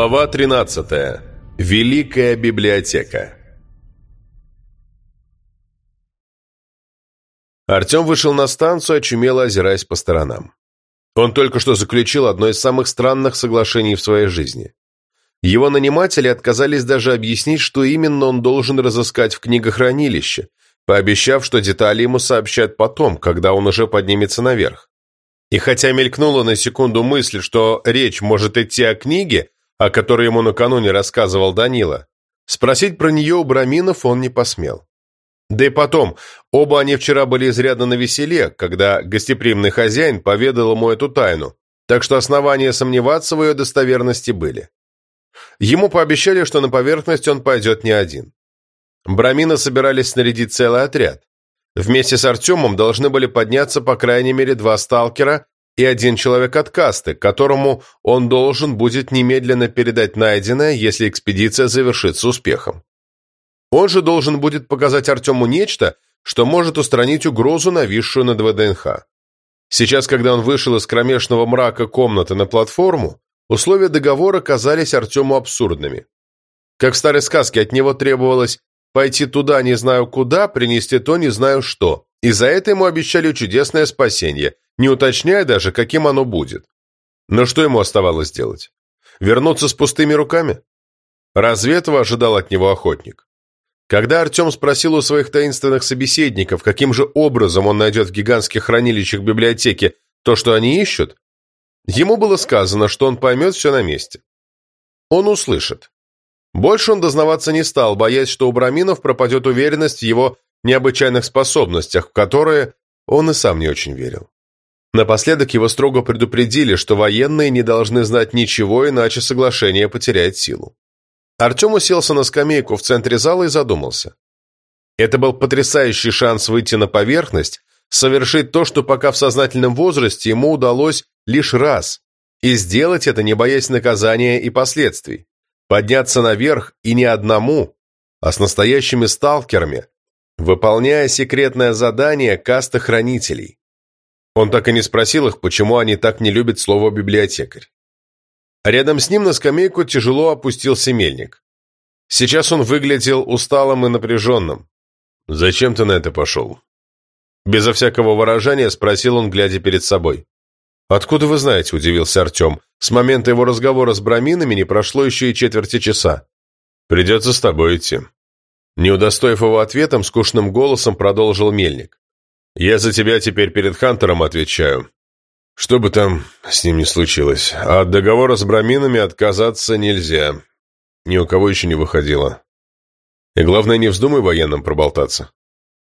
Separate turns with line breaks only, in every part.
Глава 13. Великая библиотека. Артем вышел на станцию, очумело озираясь по сторонам. Он только что заключил одно из самых странных соглашений в своей жизни. Его наниматели отказались даже объяснить, что именно он должен разыскать в книгохранилище, пообещав, что детали ему сообщат потом, когда он уже поднимется наверх. И хотя мелькнула на секунду мысль, что речь может идти о книге, о которой ему накануне рассказывал Данила, спросить про нее у Браминов он не посмел. Да и потом, оба они вчера были изрядно навеселе, когда гостеприимный хозяин поведал ему эту тайну, так что основания сомневаться в ее достоверности были. Ему пообещали, что на поверхность он пойдет не один. Брамина собирались снарядить целый отряд. Вместе с Артемом должны были подняться по крайней мере два сталкера и один человек от касты, которому он должен будет немедленно передать найденное, если экспедиция завершится успехом. Он же должен будет показать Артему нечто, что может устранить угрозу, нависшую над ВДНХ. Сейчас, когда он вышел из кромешного мрака комнаты на платформу, условия договора казались Артему абсурдными. Как в старой сказке от него требовалось пойти туда не знаю куда, принести то не знаю что, и за это ему обещали чудесное спасение, не уточняя даже, каким оно будет. Но что ему оставалось делать? Вернуться с пустыми руками? Разве этого ожидал от него охотник? Когда Артем спросил у своих таинственных собеседников, каким же образом он найдет в гигантских хранилищах библиотеки то, что они ищут, ему было сказано, что он поймет все на месте. Он услышит. Больше он дознаваться не стал, боясь, что у Браминов пропадет уверенность в его необычайных способностях, в которые он и сам не очень верил. Напоследок его строго предупредили, что военные не должны знать ничего, иначе соглашение потеряет силу. Артем уселся на скамейку в центре зала и задумался. Это был потрясающий шанс выйти на поверхность, совершить то, что пока в сознательном возрасте ему удалось лишь раз, и сделать это, не боясь наказания и последствий. Подняться наверх и не одному, а с настоящими сталкерами, выполняя секретное задание каста хранителей. Он так и не спросил их, почему они так не любят слово «библиотекарь». Рядом с ним на скамейку тяжело опустился мельник. Сейчас он выглядел усталым и напряженным. «Зачем ты на это пошел?» Безо всякого выражения спросил он, глядя перед собой. «Откуда вы знаете?» – удивился Артем. С момента его разговора с браминами не прошло еще и четверти часа. «Придется с тобой идти». Не удостоив его ответом, скучным голосом продолжил мельник. Я за тебя теперь перед Хантером отвечаю. Что бы там с ним ни случилось, а от договора с браминами отказаться нельзя. Ни у кого еще не выходило. И главное, не вздумай военным проболтаться.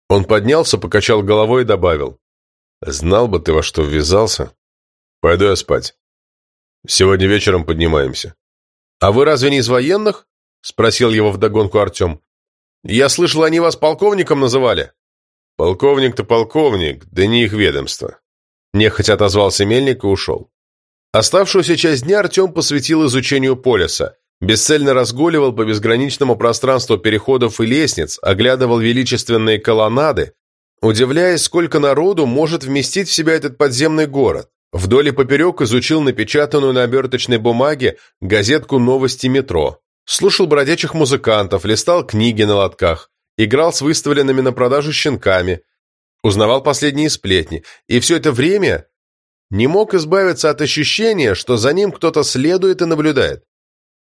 Он поднялся, покачал головой и добавил. Знал бы ты, во что ввязался. Пойду я спать. Сегодня вечером поднимаемся. А вы разве не из военных? Спросил его вдогонку Артем. Я слышал, они вас полковником называли. «Полковник-то полковник, да не их ведомство». Нехотя отозвался Мельник и ушел. Оставшуюся часть дня Артем посвятил изучению полиса, бесцельно разгуливал по безграничному пространству переходов и лестниц, оглядывал величественные колоннады, удивляясь, сколько народу может вместить в себя этот подземный город. Вдоль и поперек изучил напечатанную на оберточной бумаге газетку «Новости метро». Слушал бродячих музыкантов, листал книги на лотках, играл с выставленными на продажу щенками, узнавал последние сплетни, и все это время не мог избавиться от ощущения, что за ним кто-то следует и наблюдает.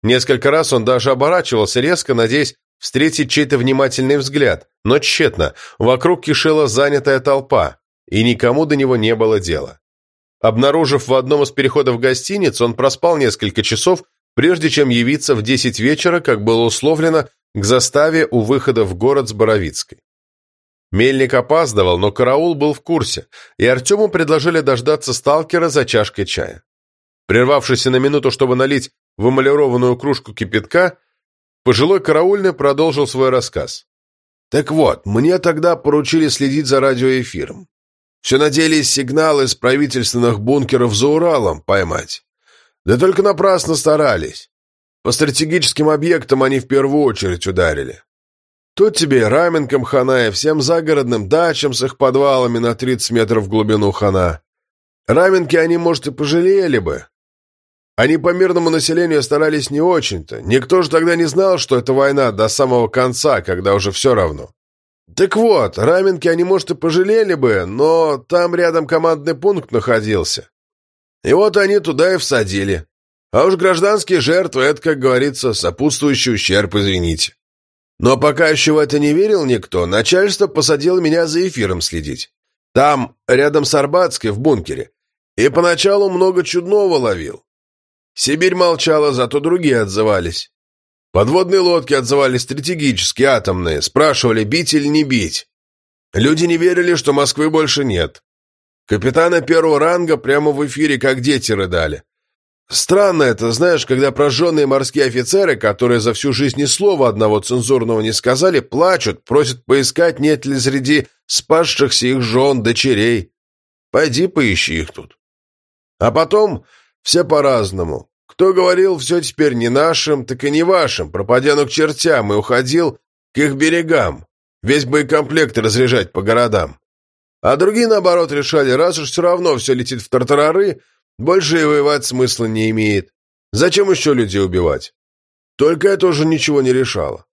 Несколько раз он даже оборачивался резко, надеясь встретить чей-то внимательный взгляд, но тщетно, вокруг кишела занятая толпа, и никому до него не было дела. Обнаружив в одном из переходов гостиниц, он проспал несколько часов, прежде чем явиться в десять вечера, как было условлено, к заставе у выхода в город с Боровицкой. Мельник опаздывал, но караул был в курсе, и Артему предложили дождаться сталкера за чашкой чая. Прервавшись на минуту, чтобы налить в эмалированную кружку кипятка, пожилой караульный продолжил свой рассказ. «Так вот, мне тогда поручили следить за радиоэфиром. Все надеялись сигналы из правительственных бункеров за Уралом поймать. Да только напрасно старались. По стратегическим объектам они в первую очередь ударили. Тут тебе и раменкам хана, и всем загородным дачам с их подвалами на 30 метров в глубину хана. Раменки они, может, и пожалели бы.
Они по мирному населению старались не очень-то. Никто же тогда не знал, что это война до самого конца, когда уже все равно. Так вот, Раменки они, может, и пожалели бы, но там рядом командный пункт находился. И вот они туда и всадили. А уж гражданские жертвы — это, как говорится, сопутствующий ущерб, извините. Но пока еще в это не верил никто, начальство посадило меня за эфиром следить. Там, рядом с Арбатской, в бункере. И поначалу много чудного ловил. Сибирь молчала, зато другие отзывались. Подводные лодки отзывались стратегически, атомные, спрашивали, бить или не бить. Люди не верили, что Москвы больше нет. Капитана первого ранга прямо в эфире как дети рыдали. Странно это, знаешь, когда прожженные морские офицеры, которые за всю жизнь ни слова одного цензурного не сказали, плачут, просят поискать, нет ли среди спасшихся их жен, дочерей. Пойди поищи их тут. А потом все по-разному. Кто говорил, все теперь не нашим, так и не вашим, пропадя к чертям, и уходил к их берегам, весь боекомплект разряжать по городам. А другие, наоборот, решали, раз уж все равно все летит в тартарары, больше и воевать смысла не имеет. Зачем еще людей убивать? Только это уже ничего не решало.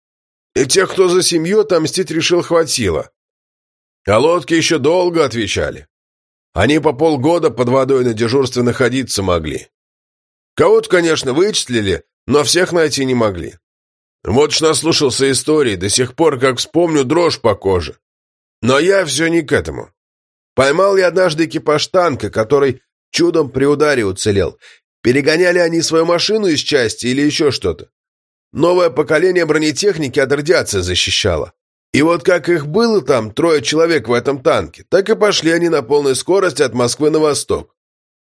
И тех, кто за семью, отомстить решил, хватило. А лодки еще долго отвечали. Они по полгода под водой на дежурстве находиться могли. Кого-то, конечно, вычислили, но всех найти не могли. Вот что наслушался истории, до сих пор, как вспомню, дрожь по коже. Но я все не к этому. Поймал я однажды экипаж танка, который чудом при ударе уцелел. Перегоняли они свою машину из части или еще что-то. Новое поколение бронетехники от радиации защищало. И вот как их было там, трое человек в этом танке, так и пошли они на полной скорости от Москвы на восток.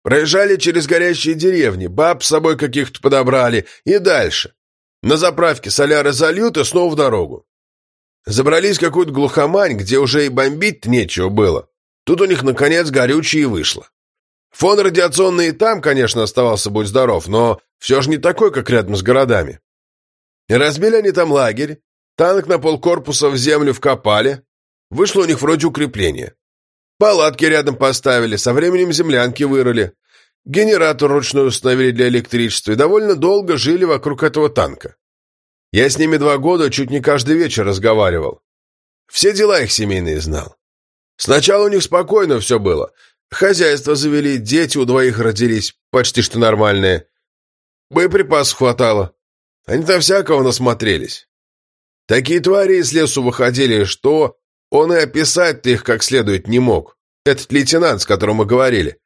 Проезжали через горящие деревни, баб с собой каких-то подобрали и дальше. На заправке соляры зальют и снова в дорогу. Забрались в какую-то глухомань, где уже и бомбить нечего было. Тут у них, наконец, горючее вышло. Фон радиационный и там, конечно, оставался, будь здоров, но все же не такой, как рядом с городами. И разбили они там лагерь, Танк на полкорпуса в землю вкопали. Вышло у них вроде укрепление. Палатки рядом поставили, со временем землянки вырыли. Генератор ручной установили для электричества и довольно долго жили вокруг этого танка. Я с ними два года чуть не каждый вечер разговаривал. Все дела их семейные знал. Сначала у них спокойно все было. Хозяйство завели, дети у двоих родились, почти что нормальные. Боеприпасов хватало. Они там всякого насмотрелись. Такие твари из лесу выходили, что он и описать-то их как следует не мог. Этот лейтенант, с которым мы говорили.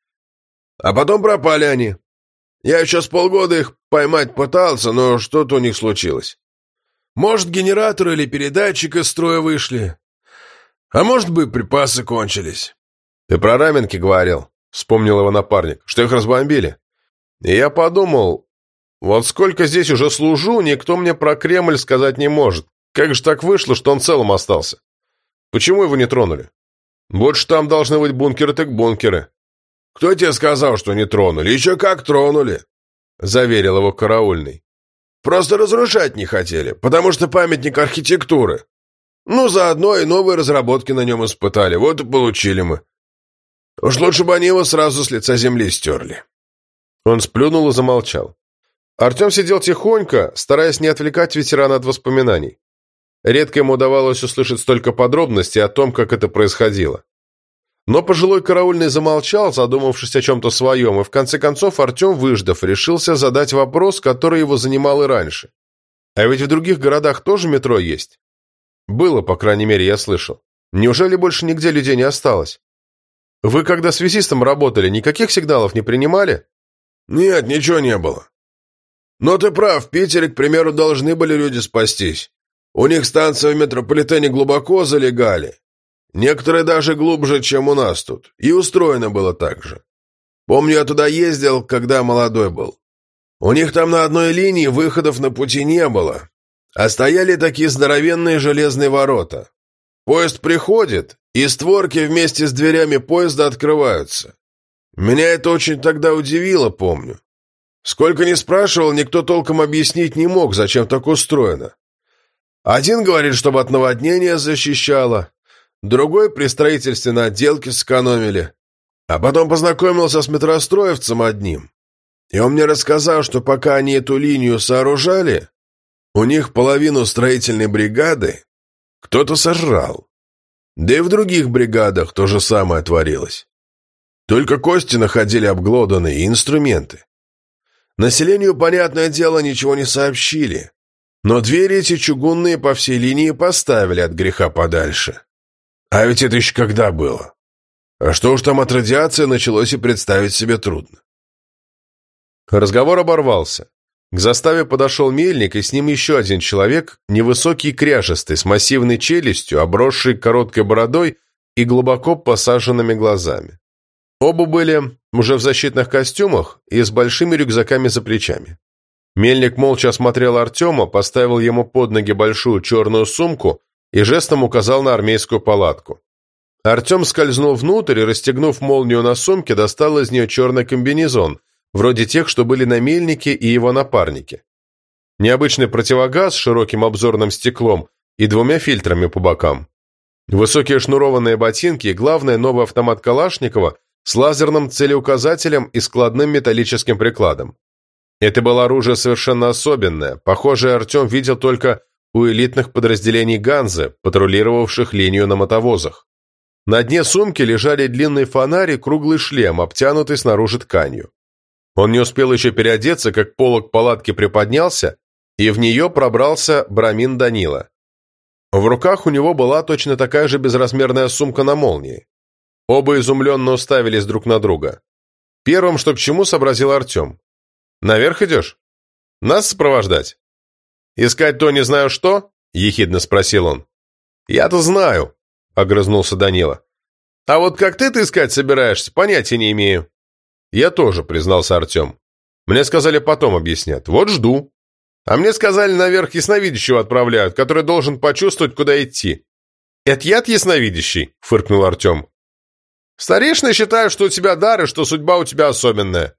А потом пропали они. Я еще с полгода их поймать пытался, но что-то у них случилось. Может, генераторы или передатчик из строя вышли. А может быть, припасы кончились.
Ты про раменки говорил, вспомнил его напарник, что их разбомбили. И я подумал, вот сколько здесь уже служу, никто мне про Кремль сказать не может. Как же так вышло, что он целым остался? Почему его не тронули? Больше там должны быть бункеры так бункеры.
Кто тебе сказал, что не тронули? Еще как тронули, заверил его караульный. Просто разрушать не хотели, потому что памятник архитектуры. Ну, заодно и новые разработки на нем испытали, вот и получили мы. Уж лучше бы они его сразу с лица земли стерли.
Он сплюнул и замолчал. Артем сидел тихонько, стараясь не отвлекать ветерана от воспоминаний. Редко ему удавалось услышать столько подробностей о том, как это происходило. Но пожилой караульный замолчал, задумавшись о чем-то своем, и в конце концов Артем, выждав, решился задать вопрос, который его занимал и раньше. А ведь в других городах тоже метро есть. Было, по крайней мере, я слышал. Неужели больше нигде людей не осталось? Вы, когда связистом работали, никаких сигналов не принимали?
Нет, ничего не было. Но ты прав, в Питере, к примеру, должны были люди спастись. У них станции в метрополитене глубоко залегали. Некоторые даже глубже, чем у нас тут. И устроено было так же. Помню, я туда ездил, когда молодой был. У них там на одной линии выходов на пути не было, а стояли такие здоровенные железные ворота. Поезд приходит, и створки вместе с дверями поезда открываются. Меня это очень тогда удивило, помню. Сколько ни спрашивал, никто толком объяснить не мог, зачем так устроено. Один говорит, чтобы от наводнения защищало, другой при строительстве на отделке сэкономили. А потом познакомился с метростроевцем одним. И он мне рассказал, что пока они эту линию сооружали, у них половину строительной бригады кто-то сожрал. Да и в других бригадах то же самое творилось. Только кости находили обглоданные и инструменты. Населению, понятное дело, ничего не сообщили. Но двери эти чугунные по всей линии поставили от греха подальше. А ведь это еще когда было? А что уж там от радиации началось и представить себе трудно.
Разговор оборвался. К заставе подошел мельник, и с ним еще один человек, невысокий кряжестый, с массивной челюстью, обросший короткой бородой и глубоко посаженными глазами. Оба были уже в защитных костюмах и с большими рюкзаками за плечами. Мельник молча осмотрел Артема, поставил ему под ноги большую черную сумку и жестом указал на армейскую палатку. Артем скользнул внутрь и, расстегнув молнию на сумке, достал из нее черный комбинезон, вроде тех, что были на мельнике и его напарнике. Необычный противогаз с широким обзорным стеклом и двумя фильтрами по бокам. Высокие шнурованные ботинки и, главное, новый автомат Калашникова с лазерным целеуказателем и складным металлическим прикладом. Это было оружие совершенно особенное, похожее Артем видел только у элитных подразделений Ганзы, патрулировавших линию на мотовозах. На дне сумки лежали длинный фонарь и круглый шлем, обтянутый снаружи тканью. Он не успел еще переодеться, как полог палатки приподнялся, и в нее пробрался Брамин Данила. В руках у него была точно такая же безразмерная сумка на молнии. Оба изумленно уставились друг на друга. Первым, что к чему, сообразил Артем. «Наверх идешь? Нас сопровождать?» «Искать то не знаю что?» – ехидно спросил он. «Я-то знаю», – огрызнулся Данила. «А вот как ты-то искать собираешься, понятия не имею». «Я тоже», – признался Артем. «Мне сказали, потом объяснят. Вот жду». «А мне сказали, наверх ясновидящего отправляют, который должен почувствовать, куда идти». «Это яд ясновидящий?» – фыркнул Артем. Старейшины считают, что у тебя дар и что судьба у тебя особенная.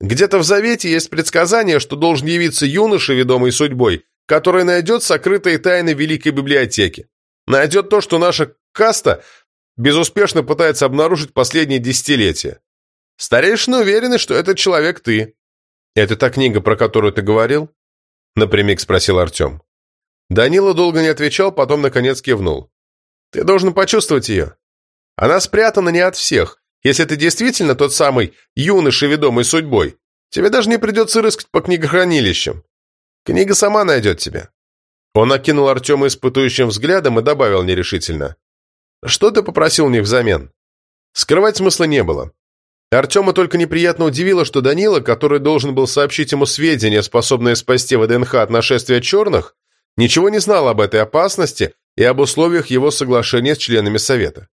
Где-то в Завете есть предсказание, что должен явиться юноша, ведомый судьбой, который найдет сокрытые тайны Великой Библиотеки. Найдет то, что наша каста безуспешно пытается обнаружить последние десятилетия. Старейшины уверены, что этот человек ты. Это та книга, про которую ты говорил? Напрямик спросил Артем. Данила долго не отвечал, потом наконец кивнул. Ты должен почувствовать ее. Она спрятана не от всех. Если ты действительно тот самый юноша, ведомый судьбой, тебе даже не придется рыскать по книгохранилищам. Книга сама найдет тебя». Он окинул Артема испытующим взглядом и добавил нерешительно. «Что ты попросил них взамен?» Скрывать смысла не было. Артема только неприятно удивило, что Данила, который должен был сообщить ему сведения, способные спасти ВДНХ от нашествия черных, ничего не знал об этой опасности и об условиях его соглашения с членами Совета.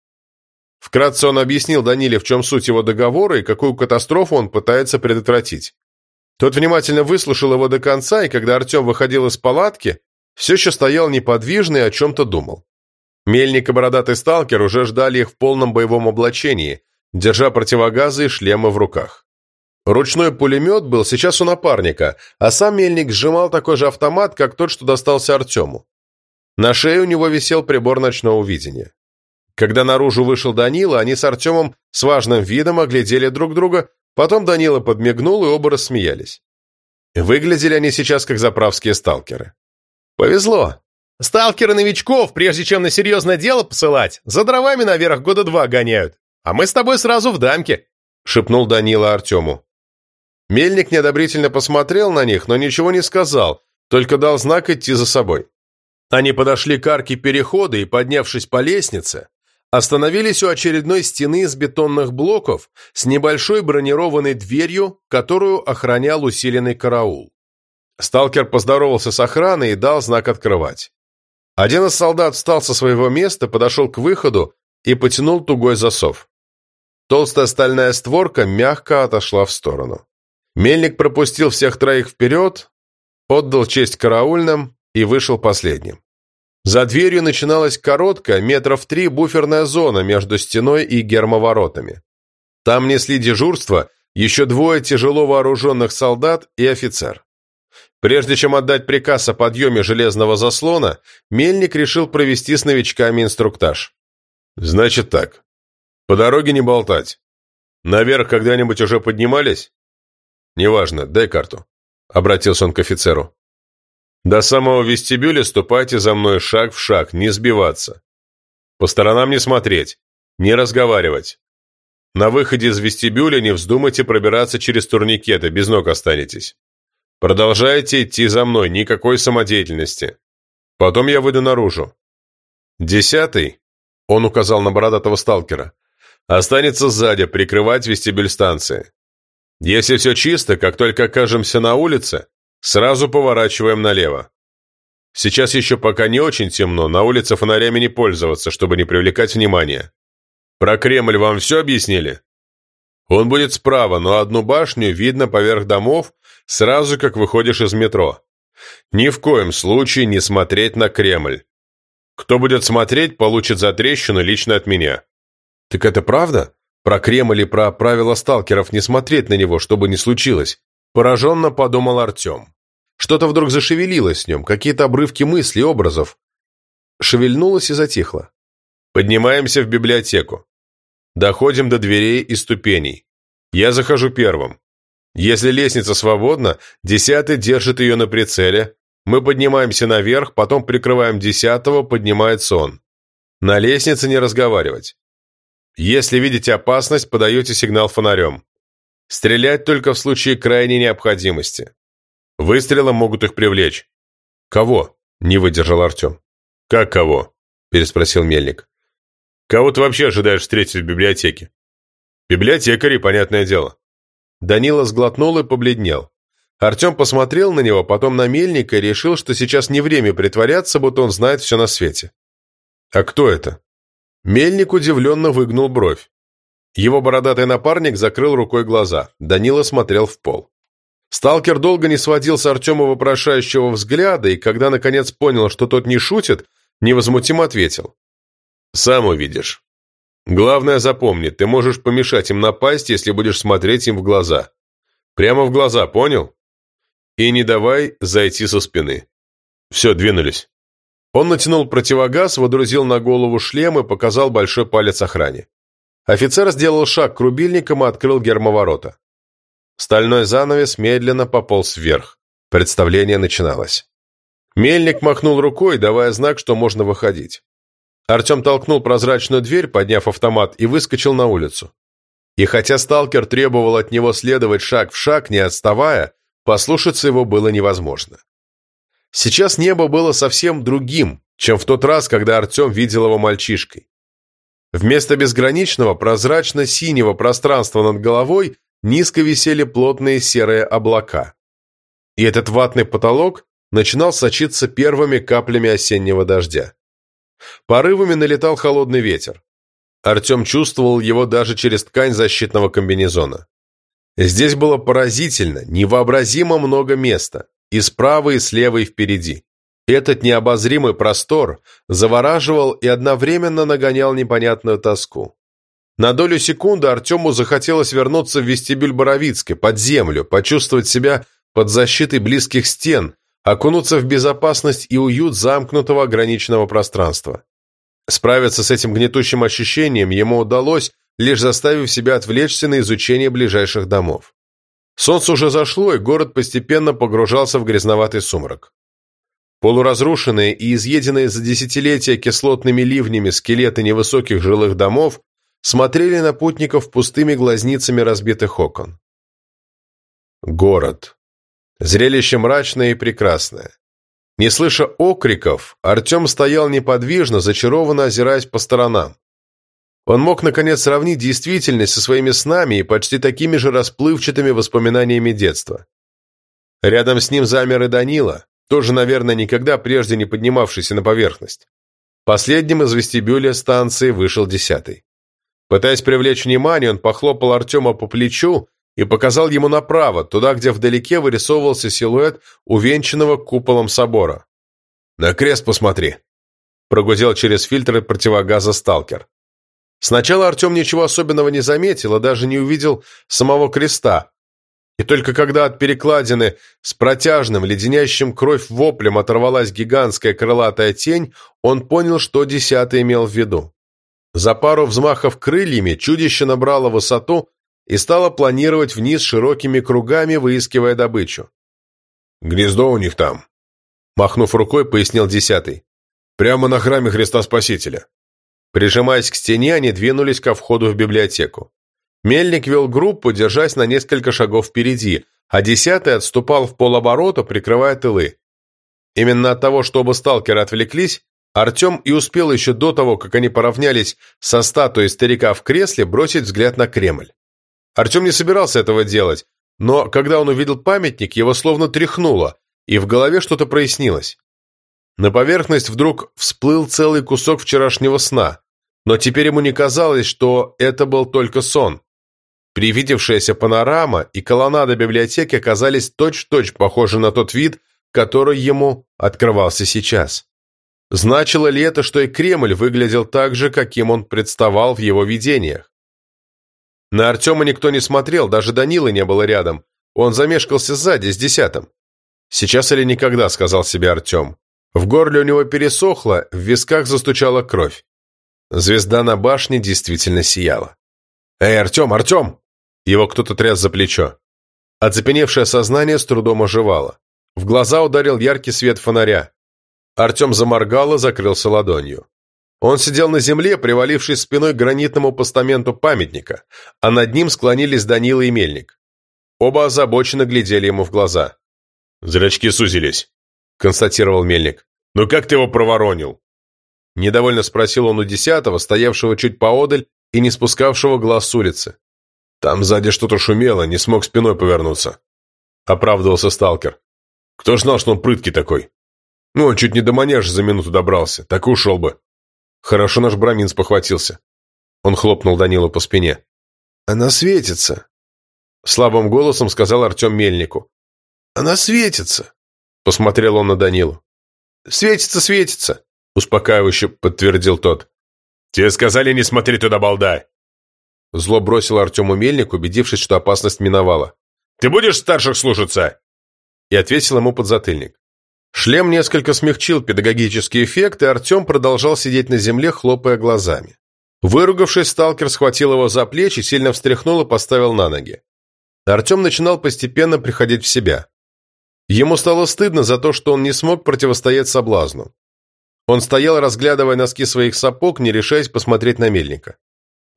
Вкратце он объяснил Даниле, в чем суть его договора и какую катастрофу он пытается предотвратить. Тот внимательно выслушал его до конца, и когда Артем выходил из палатки, все еще стоял неподвижно и о чем-то думал. Мельник и бородатый сталкер уже ждали их в полном боевом облачении, держа противогазы и шлемы в руках. Ручной пулемет был сейчас у напарника, а сам мельник сжимал такой же автомат, как тот, что достался Артему. На шее у него висел прибор ночного видения. Когда наружу вышел Данила, они с Артемом с важным видом оглядели друг друга, потом Данила подмигнул, и оба рассмеялись. Выглядели они сейчас как заправские сталкеры. «Повезло. Сталкеры новичков, прежде чем на серьезное дело посылать, за дровами наверх года два гоняют, а мы с тобой сразу в дамке», — шепнул Данила Артему. Мельник неодобрительно посмотрел на них, но ничего не сказал, только дал знак идти за собой. Они подошли к арке перехода и, поднявшись по лестнице, остановились у очередной стены из бетонных блоков с небольшой бронированной дверью, которую охранял усиленный караул. Сталкер поздоровался с охраной и дал знак открывать. Один из солдат встал со своего места, подошел к выходу и потянул тугой засов. Толстая стальная створка мягко отошла в сторону. Мельник пропустил всех троих вперед, отдал честь караульным и вышел последним. За дверью начиналась короткая, метров три, буферная зона между стеной и гермоворотами. Там несли дежурство еще двое тяжело вооруженных солдат и офицер. Прежде чем отдать приказ о подъеме железного заслона, Мельник решил провести с новичками инструктаж. «Значит так. По дороге не болтать. Наверх когда-нибудь уже поднимались?» неважно, дай карту», — обратился он к офицеру. «До самого вестибюля ступайте за мной шаг в шаг, не сбиваться. По сторонам не смотреть, не разговаривать. На выходе из вестибюля не вздумайте пробираться через турникеты, без ног останетесь. Продолжайте идти за мной, никакой самодеятельности. Потом я выйду наружу. Десятый, он указал на бородатого сталкера, останется сзади, прикрывать вестибюль станции. Если все чисто, как только окажемся на улице, сразу поворачиваем налево. Сейчас еще пока не очень темно, на улице фонарями не пользоваться, чтобы не привлекать внимания. Про Кремль вам все объяснили? Он будет справа, но одну башню видно поверх домов, сразу как выходишь из метро. Ни в коем случае не смотреть на Кремль. Кто будет смотреть, получит затрещину лично от меня.
Так это правда? Про Кремль и про правила сталкеров не смотреть на него, чтобы не случилось. Пораженно подумал Артем. Что-то вдруг зашевелилось в нем, какие-то обрывки мыслей, образов. Шевельнулось и затихло.
Поднимаемся в библиотеку. Доходим до дверей и ступеней. Я захожу первым. Если лестница свободна, десятый держит ее на прицеле. Мы поднимаемся наверх, потом прикрываем десятого, поднимается он. На лестнице не разговаривать. Если видите опасность, подаете сигнал фонарем. Стрелять только в случае крайней необходимости. Выстрелом могут их привлечь.
«Кого?» – не выдержал Артем.
«Как кого?» – переспросил Мельник.
Кого ты вообще ожидаешь встретить в библиотеке? Библиотекари, понятное дело.
Данила сглотнул и побледнел. Артем посмотрел на него, потом на Мельника и решил, что сейчас не время притворяться, будто он знает все на свете.
«А кто это?»
Мельник удивленно выгнул бровь. Его бородатый напарник закрыл рукой глаза. Данила смотрел в пол. Сталкер долго не сводил с Артема вопрошающего взгляда, и когда наконец понял, что тот не шутит, невозмутимо ответил. Сам увидишь. Главное запомни, ты можешь помешать им напасть, если будешь смотреть им в глаза. Прямо в глаза, понял? И не давай зайти со спины. Все, двинулись. Он натянул противогаз, водрузил на голову шлем и показал большой палец охране. Офицер сделал шаг к рубильникам и открыл гермоворота. Стальной занавес медленно пополз вверх. Представление начиналось. Мельник махнул рукой, давая знак, что можно выходить. Артем толкнул прозрачную дверь, подняв автомат, и выскочил на улицу. И хотя сталкер требовал от него следовать шаг в шаг, не отставая, послушаться его было невозможно. Сейчас небо было совсем другим, чем в тот раз, когда Артем видел его мальчишкой. Вместо безграничного прозрачно-синего пространства над головой низко висели плотные серые облака. И этот ватный потолок начинал сочиться первыми каплями осеннего дождя. Порывами налетал холодный ветер. Артем чувствовал его даже через ткань защитного комбинезона. Здесь было поразительно, невообразимо много места, и справа, и слева, и впереди. Этот необозримый простор завораживал и одновременно нагонял непонятную тоску. На долю секунды Артему захотелось вернуться в вестибюль Боровицкой, под землю, почувствовать себя под защитой близких стен, окунуться в безопасность и уют замкнутого ограниченного пространства. Справиться с этим гнетущим ощущением ему удалось, лишь заставив себя отвлечься на изучение ближайших домов. Солнце уже зашло, и город постепенно погружался в грязноватый сумрак. Полуразрушенные и изъеденные за десятилетия кислотными ливнями скелеты невысоких жилых домов смотрели на путников пустыми глазницами разбитых окон. Город. Зрелище мрачное и прекрасное. Не слыша окриков, Артем стоял неподвижно, зачарованно озираясь по сторонам. Он мог, наконец, сравнить действительность со своими снами и почти такими же расплывчатыми воспоминаниями детства. Рядом с ним замер и Данила, тоже, наверное, никогда прежде не поднимавшийся на поверхность. Последним из вестибюля станции вышел десятый. Пытаясь привлечь внимание, он похлопал Артема по плечу и показал ему направо, туда, где вдалеке вырисовывался силуэт увенчанного куполом собора. «На крест посмотри», — прогудел через фильтры противогаза сталкер. Сначала Артем ничего особенного не заметил, и даже не увидел самого креста. И только когда от перекладины с протяжным, леденящим кровь воплем оторвалась гигантская крылатая тень, он понял, что десятый имел в виду. За пару взмахов крыльями чудище набрало высоту, и стала планировать вниз широкими кругами, выискивая добычу.
«Гнездо у них там», — махнув рукой, пояснил десятый. «Прямо на храме Христа Спасителя».
Прижимаясь к стене, они двинулись ко входу в библиотеку. Мельник вел группу, держась на несколько шагов впереди, а десятый отступал в полоборота, прикрывая тылы. Именно от того, что оба отвлеклись, Артем и успел еще до того, как они поравнялись со статуей старика в кресле, бросить взгляд на Кремль. Артем не собирался этого делать, но когда он увидел памятник, его словно тряхнуло, и в голове что-то прояснилось. На поверхность вдруг всплыл целый кусок вчерашнего сна, но теперь ему не казалось, что это был только сон. Привидевшаяся панорама и колоннада библиотеки оказались точь-в-точь -точь похожи на тот вид, который ему открывался сейчас. Значило ли это, что и Кремль выглядел так же, каким он представал в его видениях? На Артема никто не смотрел, даже Данилы не было рядом. Он замешкался сзади, с десятым. «Сейчас или никогда», — сказал себе Артем. В горле у него пересохло, в висках застучала кровь. Звезда на башне действительно сияла. «Эй, Артем, Артем!» Его кто-то тряс за плечо. Оцепеневшее сознание с трудом оживало. В глаза ударил яркий свет фонаря. Артем заморгал и закрылся ладонью. Он сидел на земле, привалившись спиной к гранитному постаменту памятника, а над ним склонились Данила и Мельник. Оба озабоченно глядели ему в глаза.
«Зрачки сузились», — констатировал Мельник. «Ну как ты его проворонил?»
Недовольно спросил он у десятого, стоявшего чуть поодаль и не спускавшего глаз с улицы.
«Там сзади что-то шумело, не смог спиной повернуться», — оправдывался сталкер. «Кто ж знал, что он прыткий такой? Ну, он чуть не до манежа за минуту добрался, так и ушел бы».
Хорошо наш Брамин спохватился. Он хлопнул Данилу по спине.
«Она светится», —
слабым голосом сказал Артем Мельнику.
«Она светится», —
посмотрел он на Данилу. «Светится, светится», — успокаивающе подтвердил тот.
«Тебе сказали не смотри туда, балда!»
Зло бросил Артему Мельник, убедившись, что опасность миновала.
«Ты будешь старших слушаться?»
И ответил ему подзатыльник. Шлем несколько смягчил педагогический эффект, и Артем продолжал сидеть на земле, хлопая глазами. Выругавшись, сталкер схватил его за плечи, сильно встряхнул и поставил на ноги. Артем начинал постепенно приходить в себя. Ему стало стыдно за то, что он не смог противостоять соблазну. Он стоял, разглядывая носки своих сапог, не решаясь посмотреть на мельника.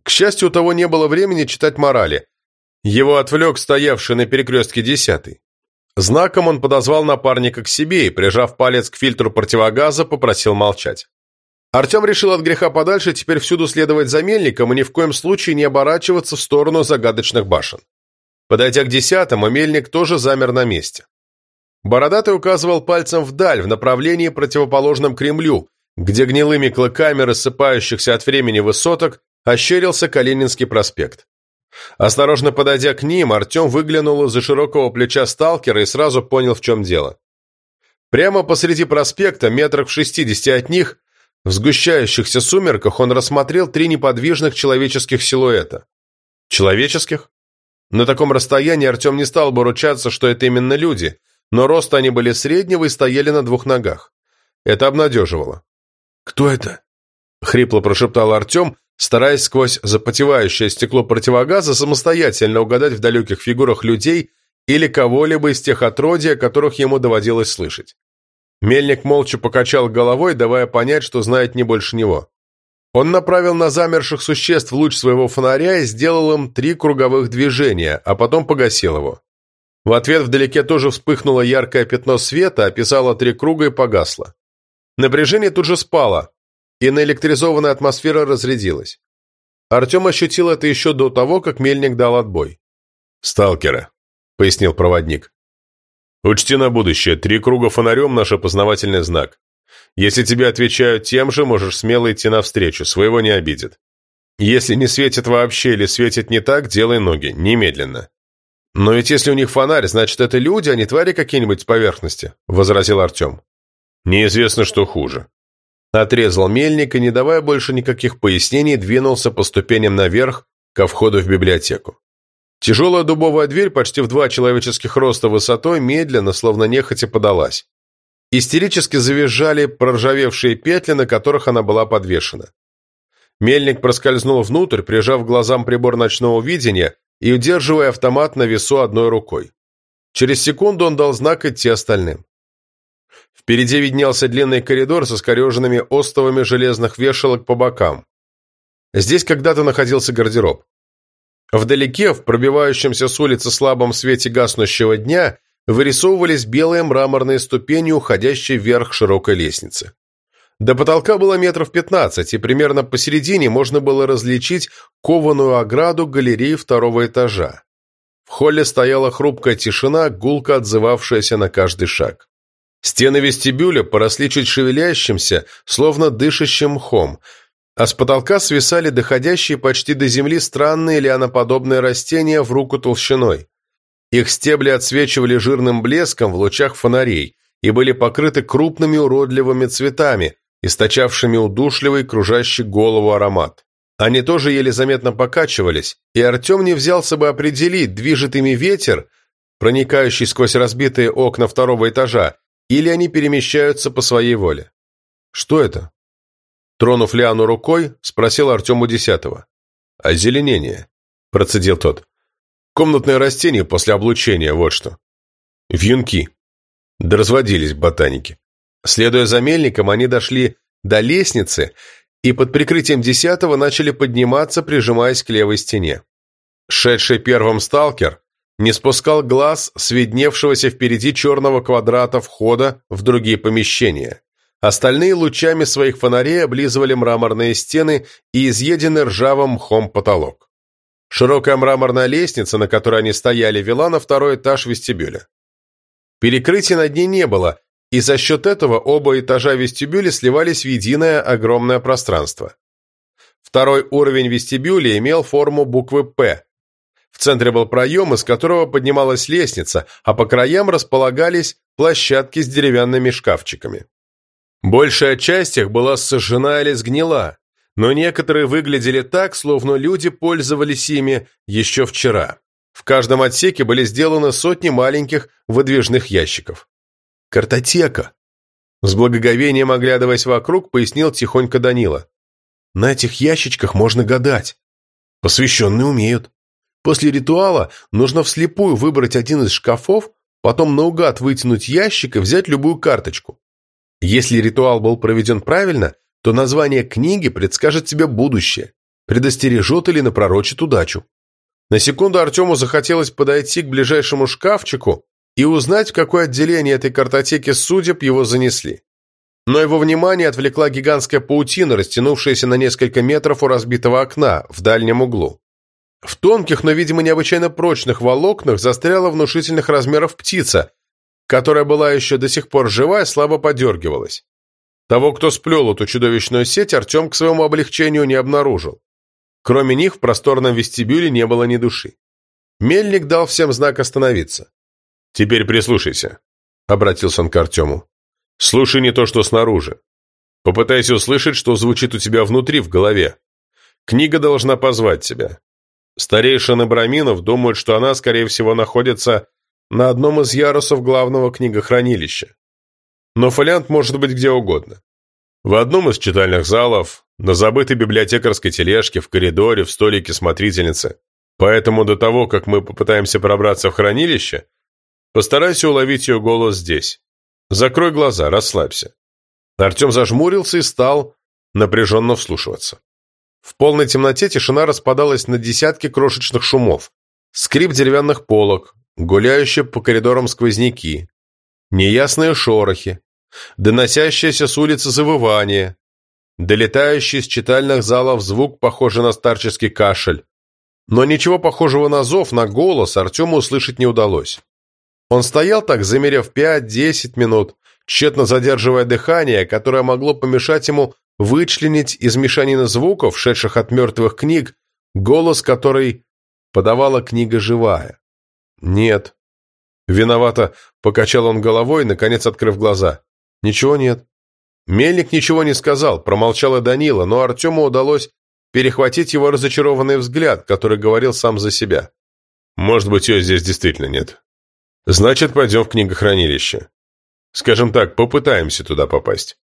К счастью, у того не было времени читать морали. Его отвлек стоявший на перекрестке десятый. Знаком он подозвал напарника к себе и, прижав палец к фильтру противогаза, попросил молчать. Артем решил от греха подальше теперь всюду следовать за мельником и ни в коем случае не оборачиваться в сторону загадочных башен. Подойдя к десятому, мельник тоже замер на месте. Бородатый указывал пальцем вдаль, в направлении противоположном Кремлю, где гнилыми клыками рассыпающихся от времени высоток ощерился Калининский проспект. Осторожно подойдя к ним, Артем выглянул из-за широкого плеча сталкера и сразу понял, в чем дело. Прямо посреди проспекта, метрах в шестидесяти от них, в сгущающихся сумерках он рассмотрел три неподвижных человеческих силуэта. Человеческих? На таком расстоянии Артем не стал бы ручаться, что это именно люди, но рост они были среднего и стояли на двух ногах. Это обнадеживало.
«Кто это?»
— хрипло прошептал Артем, стараясь сквозь запотевающее стекло противогаза самостоятельно угадать в далеких фигурах людей или кого-либо из тех отродий, о которых ему доводилось слышать. Мельник молча покачал головой, давая понять, что знает не больше него. Он направил на замерших существ луч своего фонаря и сделал им три круговых движения, а потом погасил его. В ответ вдалеке тоже вспыхнуло яркое пятно света, описало три круга и погасло. Напряжение тут же спало, и наэлектризованная атмосфера разрядилась. Артем ощутил это еще до того, как мельник дал отбой.
«Сталкеры», — пояснил проводник.
«Учти на будущее, три круга фонарем — наш опознавательный знак. Если тебе отвечают тем же, можешь смело идти навстречу, своего не обидит. Если не светит вообще или светит не так, делай ноги, немедленно». «Но ведь если у них фонарь, значит, это люди, а не твари какие-нибудь с поверхности», — возразил Артем.
«Неизвестно, что хуже.
Отрезал мельник и, не давая больше никаких пояснений, двинулся по ступеням наверх ко входу в библиотеку. Тяжелая дубовая дверь почти в два человеческих роста высотой медленно, словно нехотя подалась. Истерически завизжали проржавевшие петли, на которых она была подвешена. Мельник проскользнул внутрь, прижав глазам прибор ночного видения, и удерживая автомат на весу одной рукой. Через секунду он дал знак идти остальным. Впереди виднелся длинный коридор со скореженными остовами железных вешалок по бокам. Здесь когда-то находился гардероб. Вдалеке, в пробивающемся с улицы слабом свете гаснущего дня, вырисовывались белые мраморные ступени, уходящие вверх широкой лестницы. До потолка было метров пятнадцать, и примерно посередине можно было различить кованую ограду галереи второго этажа. В холле стояла хрупкая тишина, гулко отзывавшаяся на каждый шаг. Стены вестибюля поросли чуть шевелящимся, словно дышащим мхом, а с потолка свисали доходящие почти до земли странные лианоподобные растения в руку толщиной. Их стебли отсвечивали жирным блеском в лучах фонарей и были покрыты крупными уродливыми цветами, источавшими удушливый, кружащий голову аромат. Они тоже еле заметно покачивались, и Артем не взялся бы определить, движет ими ветер, проникающий сквозь разбитые окна второго этажа, или они перемещаются по своей воле. «Что это?» Тронув Лиану рукой, спросил Артем у десятого. «Озеленение», – процедил тот. «Комнатное растение после облучения, вот что». «Вьюнки». Да разводились ботаники. Следуя за мельником, они дошли до лестницы и под прикрытием десятого начали подниматься, прижимаясь к левой стене. Шедший первым сталкер не спускал глаз с видневшегося впереди черного квадрата входа в другие помещения. Остальные лучами своих фонарей облизывали мраморные стены и изъеденный ржавым мхом потолок. Широкая мраморная лестница, на которой они стояли, вела на второй этаж вестибюля. Перекрытия над ней не было, и за счет этого оба этажа вестибюля сливались в единое огромное пространство. Второй уровень вестибюля имел форму буквы «П». В центре был проем, из которого поднималась лестница, а по краям располагались площадки с деревянными шкафчиками. Большая часть их была сожжена или сгнила, но некоторые выглядели так, словно люди пользовались ими еще вчера. В каждом отсеке были сделаны сотни маленьких выдвижных ящиков. Картотека!» С благоговением оглядываясь вокруг, пояснил тихонько Данила. «На этих ящичках можно гадать. Посвященные умеют. После ритуала нужно вслепую выбрать один из шкафов, потом наугад вытянуть ящик и взять любую карточку. Если ритуал был проведен правильно, то название книги предскажет тебе будущее, предостережет или напророчит удачу. На секунду Артему захотелось подойти к ближайшему шкафчику и узнать, в какое отделение этой картотеки судеб его занесли. Но его внимание отвлекла гигантская паутина, растянувшаяся на несколько метров у разбитого окна в дальнем углу. В тонких, но, видимо, необычайно прочных волокнах застряла внушительных размеров птица, которая была еще до сих пор жива и слабо подергивалась. Того, кто сплел эту чудовищную сеть, Артем к своему облегчению не обнаружил. Кроме них в просторном вестибюле не было ни души. Мельник дал всем знак остановиться. «Теперь прислушайся», — обратился он к Артему. «Слушай не то, что снаружи. Попытайся услышать, что звучит у тебя внутри, в голове. Книга должна позвать тебя. Старейшины Браминов думают, что она, скорее всего, находится на одном из ярусов главного книгохранилища. Но фолиант может быть где угодно. В одном из читальных залов, на забытой библиотекарской тележке, в коридоре, в столике смотрительницы. Поэтому до того, как мы попытаемся пробраться в хранилище, Постарайся уловить ее голос здесь. Закрой глаза, расслабься. Артем зажмурился и стал напряженно вслушиваться. В полной темноте тишина распадалась на десятки крошечных шумов. Скрип деревянных полок, гуляющие по коридорам сквозняки, неясные шорохи, доносящиеся с улицы завывание, долетающий из читальных залов звук, похожий на старческий кашель. Но ничего похожего на зов, на голос Артему услышать не удалось. Он стоял так, замерев пять-десять минут, тщетно задерживая дыхание, которое могло помешать ему вычленить из мешанины звуков, шедших от мертвых книг, голос, который подавала книга живая. «Нет». Виновато покачал он головой, наконец открыв глаза. «Ничего нет». Мельник ничего не сказал, промолчал и Данила, но Артему удалось перехватить его разочарованный взгляд, который говорил сам за себя. «Может быть, ее здесь действительно нет. Значит, пойдем в книгохранилище. Скажем так, попытаемся туда попасть.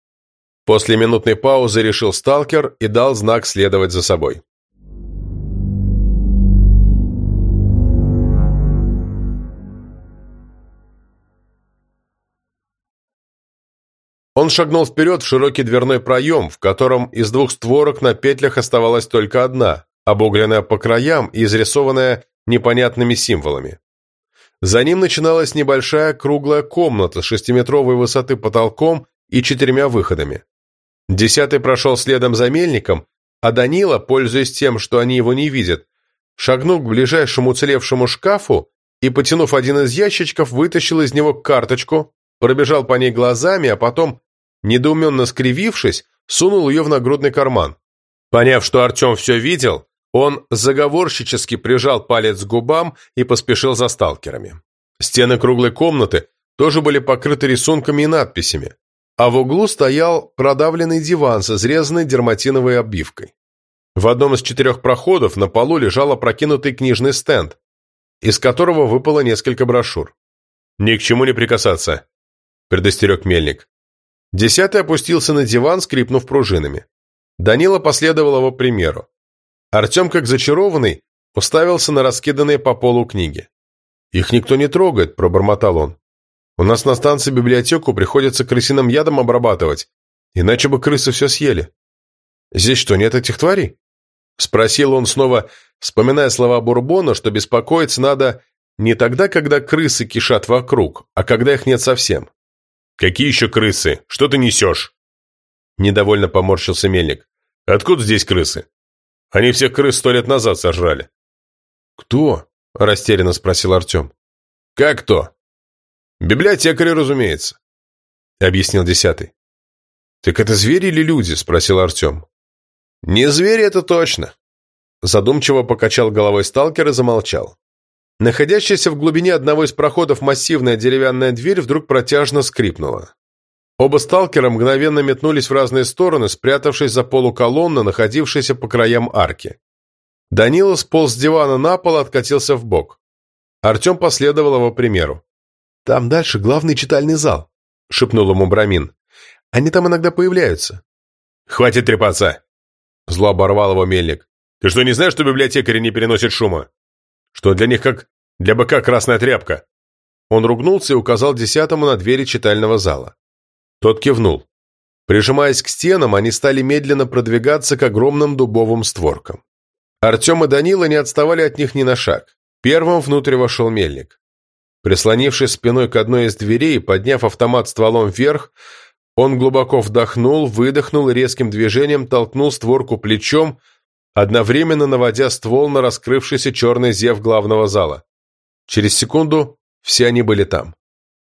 После минутной паузы решил сталкер и дал знак следовать за собой. Он шагнул вперед в широкий дверной проем, в котором из двух створок на петлях оставалась только одна, обугленная по краям и изрисованная непонятными символами. За ним начиналась небольшая круглая комната с шестиметровой высоты потолком и четырьмя выходами. Десятый прошел следом за мельником, а Данила, пользуясь тем, что они его не видят, шагнул к ближайшему уцелевшему шкафу и, потянув один из ящичков, вытащил из него карточку, пробежал по ней глазами, а потом, недоуменно скривившись, сунул ее в нагрудный карман. Поняв, что Артем все видел, он заговорщически прижал палец к губам и поспешил за сталкерами. Стены круглой комнаты тоже были покрыты рисунками и надписями, а в углу стоял продавленный диван с изрезанной дерматиновой обивкой. В одном из четырех проходов на полу лежал опрокинутый книжный стенд, из которого выпало несколько брошюр. «Ни к чему не прикасаться», – предостерег Мельник. Десятый опустился на диван, скрипнув пружинами. Данила последовал его примеру. Артем, как зачарованный, уставился на раскиданные по полу книги. «Их никто не трогает», – пробормотал он. «У нас на станции библиотеку приходится крысиным ядом обрабатывать, иначе бы крысы все съели». «Здесь что, нет этих тварей?» Спросил он снова, вспоминая слова Бурбона, что беспокоиться надо не тогда, когда крысы кишат вокруг, а когда их нет совсем. «Какие еще крысы? Что ты несешь?» Недовольно поморщился Мельник. «Откуда здесь крысы? Они всех крыс сто лет назад сожрали».
«Кто?» – растерянно спросил Артем.
«Как кто?» «Библиотекари, разумеется», – объяснил десятый.
«Так это звери или люди?» – спросил Артем.
«Не звери, это точно!» Задумчиво покачал головой сталкер и замолчал. Находящаяся в глубине одного из проходов массивная деревянная дверь вдруг протяжно скрипнула. Оба сталкера мгновенно метнулись в разные стороны, спрятавшись за полуколонны, находившейся по краям арки. Данила сполз с дивана на пол откатился в бок. Артем последовал его примеру.
«Там дальше главный читальный зал», — шепнул ему Брамин. «Они там иногда появляются».
«Хватит трепаться!» Зло оборвал его мельник. «Ты что, не знаешь, что библиотекари не переносят шума? Что для них как для быка красная тряпка?» Он ругнулся и указал десятому на двери читального зала. Тот кивнул. Прижимаясь к стенам, они стали медленно продвигаться к огромным дубовым створкам. Артем и Данила не отставали от них ни на шаг. Первым внутрь вошел мельник. Прислонившись спиной к одной из дверей и подняв автомат стволом вверх, он глубоко вдохнул, выдохнул и резким движением толкнул створку плечом, одновременно наводя ствол на раскрывшийся черный зев главного зала. Через секунду все они были там.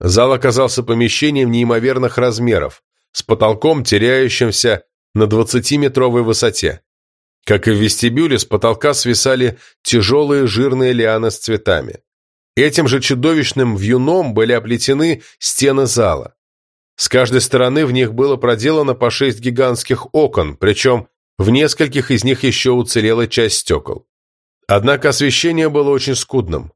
Зал оказался помещением неимоверных размеров, с потолком, теряющимся на 20-метровой высоте. Как и в вестибюле, с потолка свисали тяжелые жирные лианы с цветами. Этим же чудовищным вьюном были оплетены стены зала. С каждой стороны в них было проделано по шесть гигантских окон, причем в нескольких из них еще уцелела часть стекол. Однако освещение было очень скудным.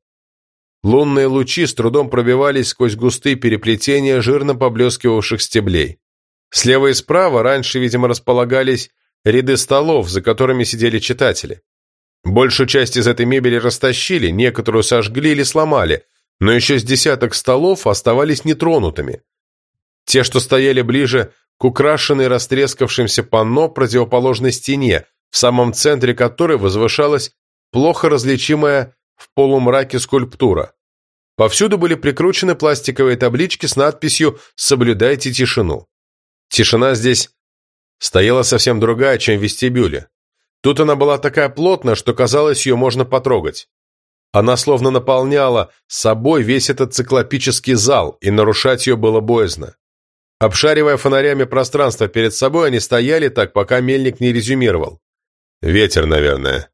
Лунные лучи с трудом пробивались сквозь густые переплетения жирно поблескивавших стеблей. Слева и справа раньше, видимо, располагались ряды столов, за которыми сидели читатели. Большую часть из этой мебели растащили, некоторую сожгли или сломали, но еще с десяток столов оставались нетронутыми – те, что стояли ближе к украшенной растрескавшимся панно противоположной стене, в самом центре которой возвышалась плохо различимая в полумраке скульптура. Повсюду были прикручены пластиковые таблички с надписью «Соблюдайте тишину». Тишина здесь стояла совсем другая, чем в вестибюле. Тут она была такая плотная, что казалось, ее можно потрогать. Она словно наполняла собой весь этот циклопический зал, и нарушать ее было боязно. Обшаривая фонарями пространство перед собой, они стояли так, пока мельник не резюмировал. Ветер, наверное.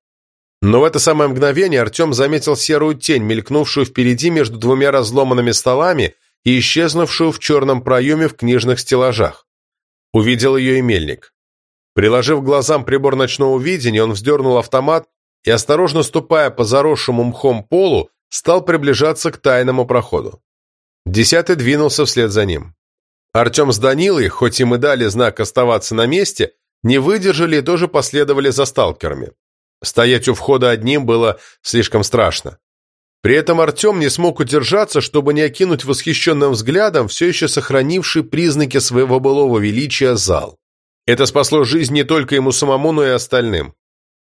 Но в это самое мгновение Артем заметил серую тень, мелькнувшую впереди между двумя разломанными столами и исчезнувшую в черном проеме в книжных стеллажах. Увидел ее и мельник. Приложив глазам прибор ночного видения, он вздернул автомат и, осторожно ступая по заросшему мхом полу, стал приближаться к тайному проходу. Десятый двинулся вслед за ним. Артем с Данилой, хоть им и дали знак оставаться на месте, не выдержали и тоже последовали за сталкерами. Стоять у входа одним было слишком страшно. При этом Артем не смог удержаться, чтобы не окинуть восхищенным взглядом все еще сохранивший признаки своего былого величия зал. Это спасло жизнь не только ему самому, но и остальным.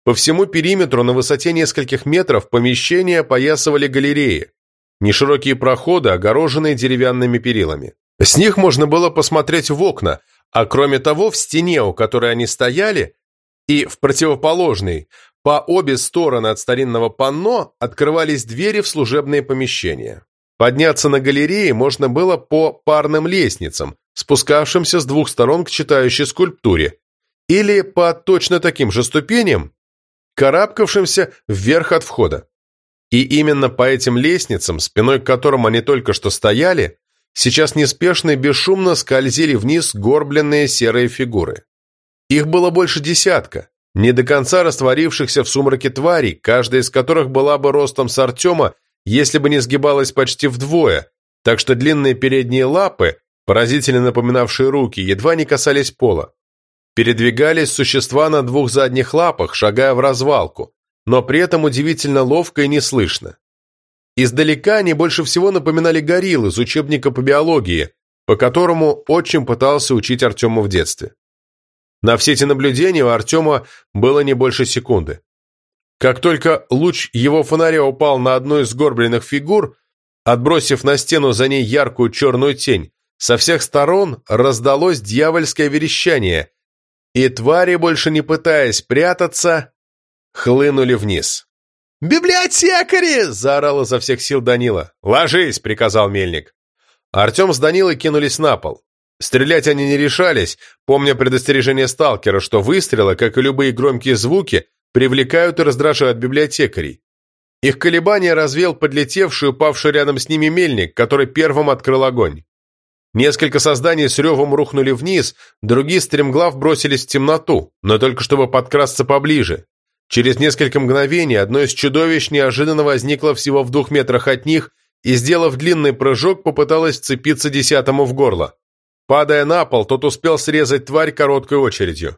По всему периметру на высоте нескольких метров помещения опоясывали галереи, неширокие проходы, огороженные деревянными перилами. С них можно было посмотреть в окна, а кроме того, в стене, у которой они стояли, и в противоположной, по обе стороны от старинного панно открывались двери в служебные помещения. Подняться на галереи можно было по парным лестницам, спускавшимся с двух сторон к читающей скульптуре, или по точно таким же ступеням, карабкавшимся вверх от входа. И именно по этим лестницам, спиной к которым они только что стояли, сейчас неспешно и бесшумно скользили вниз горбленные серые фигуры. Их было больше десятка, не до конца растворившихся в сумраке тварей, каждая из которых была бы ростом с Артема, если бы не сгибалась почти вдвое, так что длинные передние лапы, поразительно напоминавшие руки, едва не касались пола. Передвигались существа на двух задних лапах, шагая в развалку, но при этом удивительно ловко и неслышно. Издалека они больше всего напоминали горилл из учебника по биологии, по которому отчим пытался учить Артему в детстве. На все эти наблюдения у Артема было не больше секунды. Как только луч его фонаря упал на одну из сгорбленных фигур, отбросив на стену за ней яркую черную тень, со всех сторон раздалось дьявольское верещание, и твари, больше не пытаясь прятаться, хлынули вниз. «Библиотекари!» – заорал изо всех сил Данила. «Ложись!» – приказал Мельник. Артем с Данилой кинулись на пол. Стрелять они не решались, помня предостережение сталкера, что выстрелы, как и любые громкие звуки, привлекают и раздражают библиотекарей. Их колебания развел подлетевший, упавший рядом с ними мельник, который первым открыл огонь. Несколько созданий с ревом рухнули вниз, другие стремглав бросились в темноту, но только чтобы подкрасться поближе. Через несколько мгновений одно из чудовищ неожиданно возникло всего в двух метрах от них и, сделав длинный прыжок, попыталось вцепиться десятому в горло. Падая на пол, тот успел срезать тварь короткой очередью.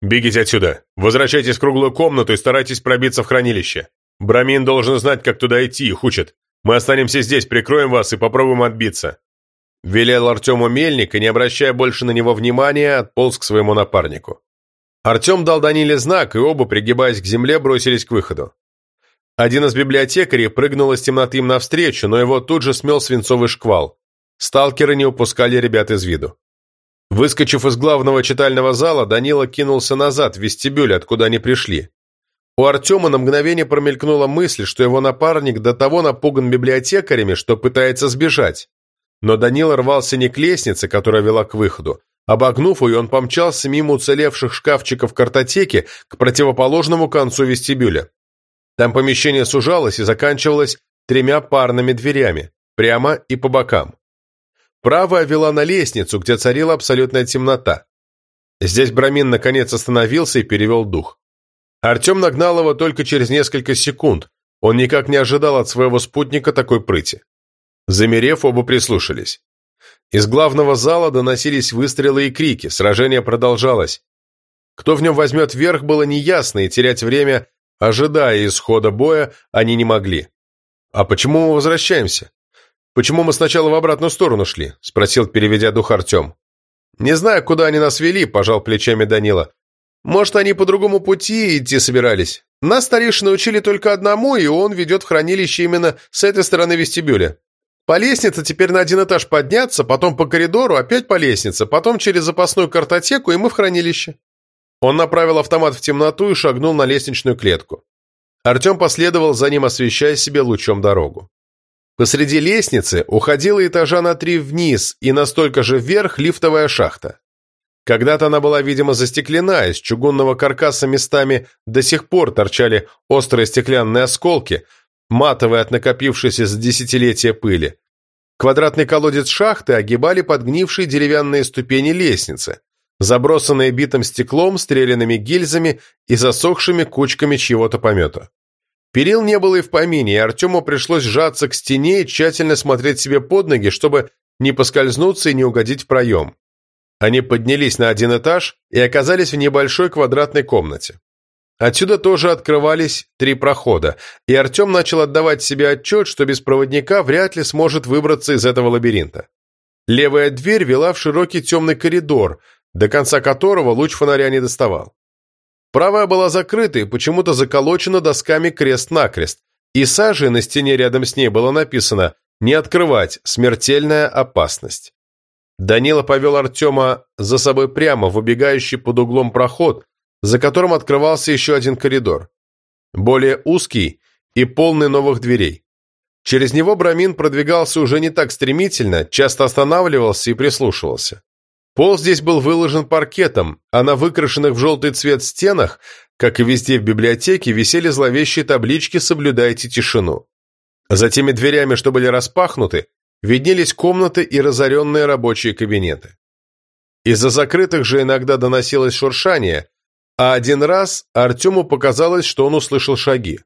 «Бегите отсюда! Возвращайтесь в круглую комнату и старайтесь пробиться в хранилище. Брамин должен знать, как туда идти, их учат. Мы останемся здесь, прикроем вас и попробуем отбиться». Велел Артему Мельник и, не обращая больше на него внимания, отполз к своему напарнику. Артем дал Даниле знак, и оба, пригибаясь к земле, бросились к выходу. Один из библиотекарей прыгнул из темноты им навстречу, но его тут же смел свинцовый шквал. Сталкеры не упускали ребят из виду. Выскочив из главного читального зала, Данила кинулся назад, в вестибюль, откуда они пришли. У Артема на мгновение промелькнула мысль, что его напарник до того напуган библиотекарями, что пытается сбежать. Но Данила рвался не к лестнице, которая вела к выходу. Обогнув ее, он помчался мимо уцелевших шкафчиков картотеки к противоположному концу вестибюля. Там помещение сужалось и заканчивалось тремя парными дверями, прямо и по бокам. Правая вела на лестницу, где царила абсолютная темнота. Здесь Брамин наконец остановился и перевел дух. Артем нагнал его только через несколько секунд. Он никак не ожидал от своего спутника такой прыти. Замерев, оба прислушались. Из главного зала доносились выстрелы и крики, сражение продолжалось. Кто в нем возьмет верх, было неясно, и терять время, ожидая исхода боя, они не могли. «А почему мы возвращаемся?» «Почему мы сначала в обратную сторону шли?» – спросил, переведя дух Артем. «Не знаю, куда они нас вели», – пожал плечами Данила. «Может, они по другому пути идти собирались? Нас старейшины учили только одному, и он ведет хранилище именно с этой стороны вестибюля. По лестнице теперь на один этаж подняться, потом по коридору, опять по лестнице, потом через запасную картотеку, и мы в хранилище». Он направил автомат в темноту и шагнул на лестничную клетку. Артем последовал за ним, освещая себе лучом дорогу. Посреди лестницы уходила этажа на три вниз и настолько же вверх лифтовая шахта. Когда-то она была, видимо, застеклена, из чугунного каркаса местами до сих пор торчали острые стеклянные осколки, матовые от накопившейся за десятилетия пыли. Квадратный колодец шахты огибали подгнившие деревянные ступени лестницы, забросанные битым стеклом, стрелянными гильзами и засохшими кучками чьего-то помета. Перил не было и в помине, и Артему пришлось сжаться к стене и тщательно смотреть себе под ноги, чтобы не поскользнуться и не угодить в проем. Они поднялись на один этаж и оказались в небольшой квадратной комнате. Отсюда тоже открывались три прохода, и Артем начал отдавать себе отчет, что без проводника вряд ли сможет выбраться из этого лабиринта. Левая дверь вела в широкий темный коридор, до конца которого луч фонаря не доставал. Правая была закрыта и почему-то заколочена досками крест-накрест, и сажей на стене рядом с ней было написано «Не открывать, смертельная опасность». Данила повел Артема за собой прямо в убегающий под углом проход, за которым открывался еще один коридор. Более узкий и полный новых дверей. Через него Брамин продвигался уже не так стремительно, часто останавливался и прислушивался. Пол здесь был выложен паркетом, а на выкрашенных в желтый цвет стенах, как и везде в библиотеке, висели зловещие таблички «Соблюдайте тишину». За теми дверями, что были распахнуты, виднелись комнаты и разоренные рабочие кабинеты. Из-за закрытых же иногда доносилось шуршание, а один раз Артему показалось, что он услышал шаги.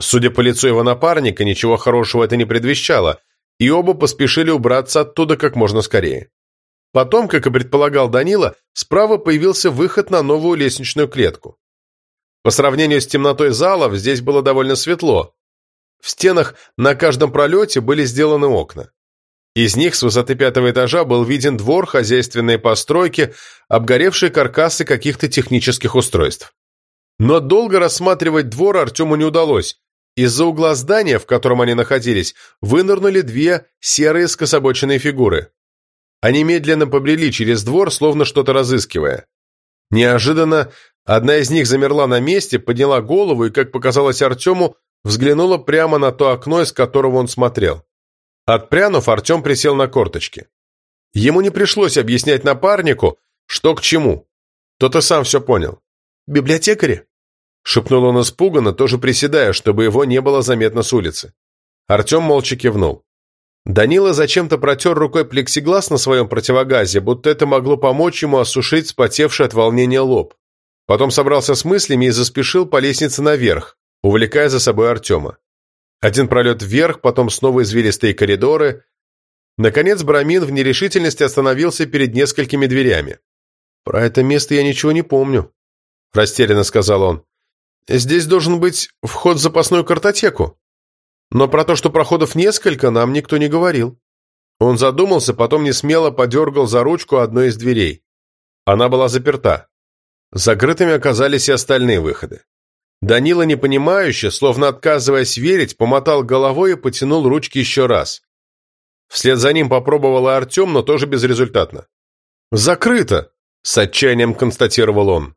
Судя по лицу его напарника, ничего хорошего это не предвещало, и оба поспешили убраться оттуда как можно скорее. Потом, как и предполагал Данила, справа появился выход на новую лестничную клетку. По сравнению с темнотой залов, здесь было довольно светло. В стенах на каждом пролете были сделаны окна. Из них с высоты пятого этажа был виден двор, хозяйственные постройки, обгоревшие каркасы каких-то технических устройств. Но долго рассматривать двор Артему не удалось. Из-за угла здания, в котором они находились, вынырнули две серые скособоченные фигуры. Они медленно побрели через двор, словно что-то разыскивая. Неожиданно одна из них замерла на месте, подняла голову и, как показалось Артему, взглянула прямо на то окно, из которого он смотрел. Отпрянув, Артем присел на корточки. Ему не пришлось объяснять напарнику, что к чему. Тот и сам все понял. «Библиотекари?» — шепнул он испуганно, тоже приседая, чтобы его не было заметно с улицы. Артем молча кивнул. Данила зачем-то протер рукой плексиглаз на своем противогазе, будто это могло помочь ему осушить спотевший от волнения лоб. Потом собрался с мыслями и заспешил по лестнице наверх, увлекая за собой Артема. Один пролет вверх, потом снова извилистые коридоры. Наконец Брамин в нерешительности остановился перед несколькими дверями. «Про это место я ничего не помню», – растерянно сказал он. «Здесь должен быть вход в запасную картотеку». Но про то, что проходов несколько, нам никто не говорил. Он задумался, потом несмело подергал за ручку одной из дверей. Она была заперта. Закрытыми оказались и остальные выходы. Данила, непонимающе, словно отказываясь верить, помотал головой и потянул ручки еще раз. Вслед за ним попробовал Артем, но тоже безрезультатно. «Закрыто!» – с отчаянием констатировал он.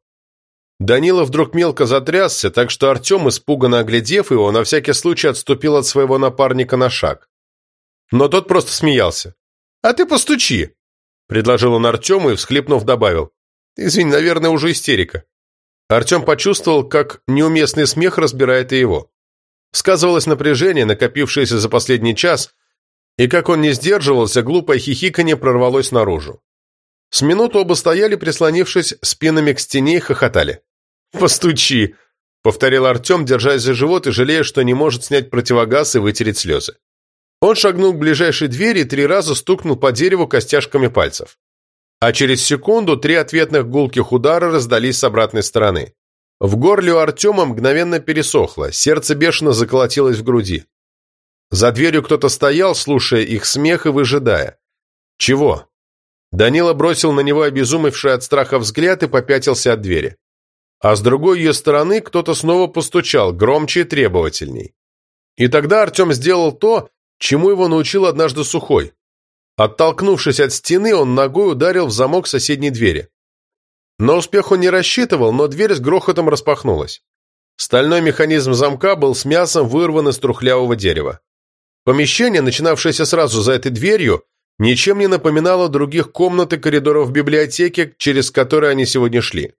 Данила вдруг мелко затрясся, так что Артем, испуганно оглядев его, на всякий случай отступил от своего напарника на шаг. Но тот просто смеялся. «А ты постучи!» – предложил он Артему и, всхлипнув, добавил. «Извини, наверное, уже истерика». Артем почувствовал, как неуместный смех разбирает и его. Сказывалось напряжение, накопившееся за последний час, и как он не сдерживался, глупое хихиканье прорвалось наружу. С минуту оба стояли, прислонившись спинами к стене и хохотали. «Постучи!» — повторил Артем, держась за живот и жалея, что не может снять противогаз и вытереть слезы. Он шагнул к ближайшей двери и три раза стукнул по дереву костяшками пальцев. А через секунду три ответных гулких удара раздались с обратной стороны. В горле у Артема мгновенно пересохло, сердце бешено заколотилось в груди. За дверью кто-то стоял, слушая их смех и выжидая. Чего? Данила бросил на него обезумевший от страха взгляд и попятился от двери. А с другой ее стороны кто-то снова постучал, громче и требовательней. И тогда Артем сделал то, чему его научил однажды Сухой. Оттолкнувшись от стены, он ногой ударил в замок соседней двери. На успех он не рассчитывал, но дверь с грохотом распахнулась. Стальной механизм замка был с мясом вырван из трухлявого дерева. Помещение, начинавшееся сразу за этой дверью, ничем не напоминало других комнат и коридоров библиотеки, через которые они сегодня шли.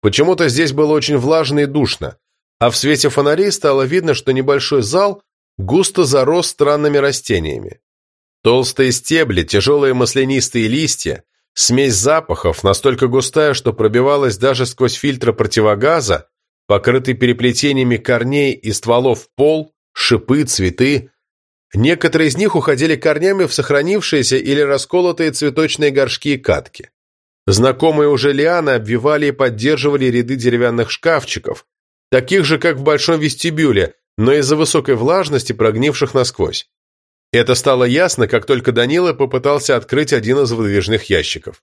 Почему-то здесь было очень влажно и душно, а в свете фонарей стало видно, что небольшой зал густо зарос странными растениями. Толстые стебли, тяжелые маслянистые листья, смесь запахов, настолько густая, что пробивалась даже сквозь фильтры противогаза, покрытый переплетениями корней и стволов пол, шипы, цветы, Некоторые из них уходили корнями в сохранившиеся или расколотые цветочные горшки и катки. Знакомые уже лианы обвивали и поддерживали ряды деревянных шкафчиков, таких же, как в большом вестибюле, но из-за высокой влажности прогнивших насквозь. Это стало ясно, как только Данила попытался открыть один из выдвижных ящиков.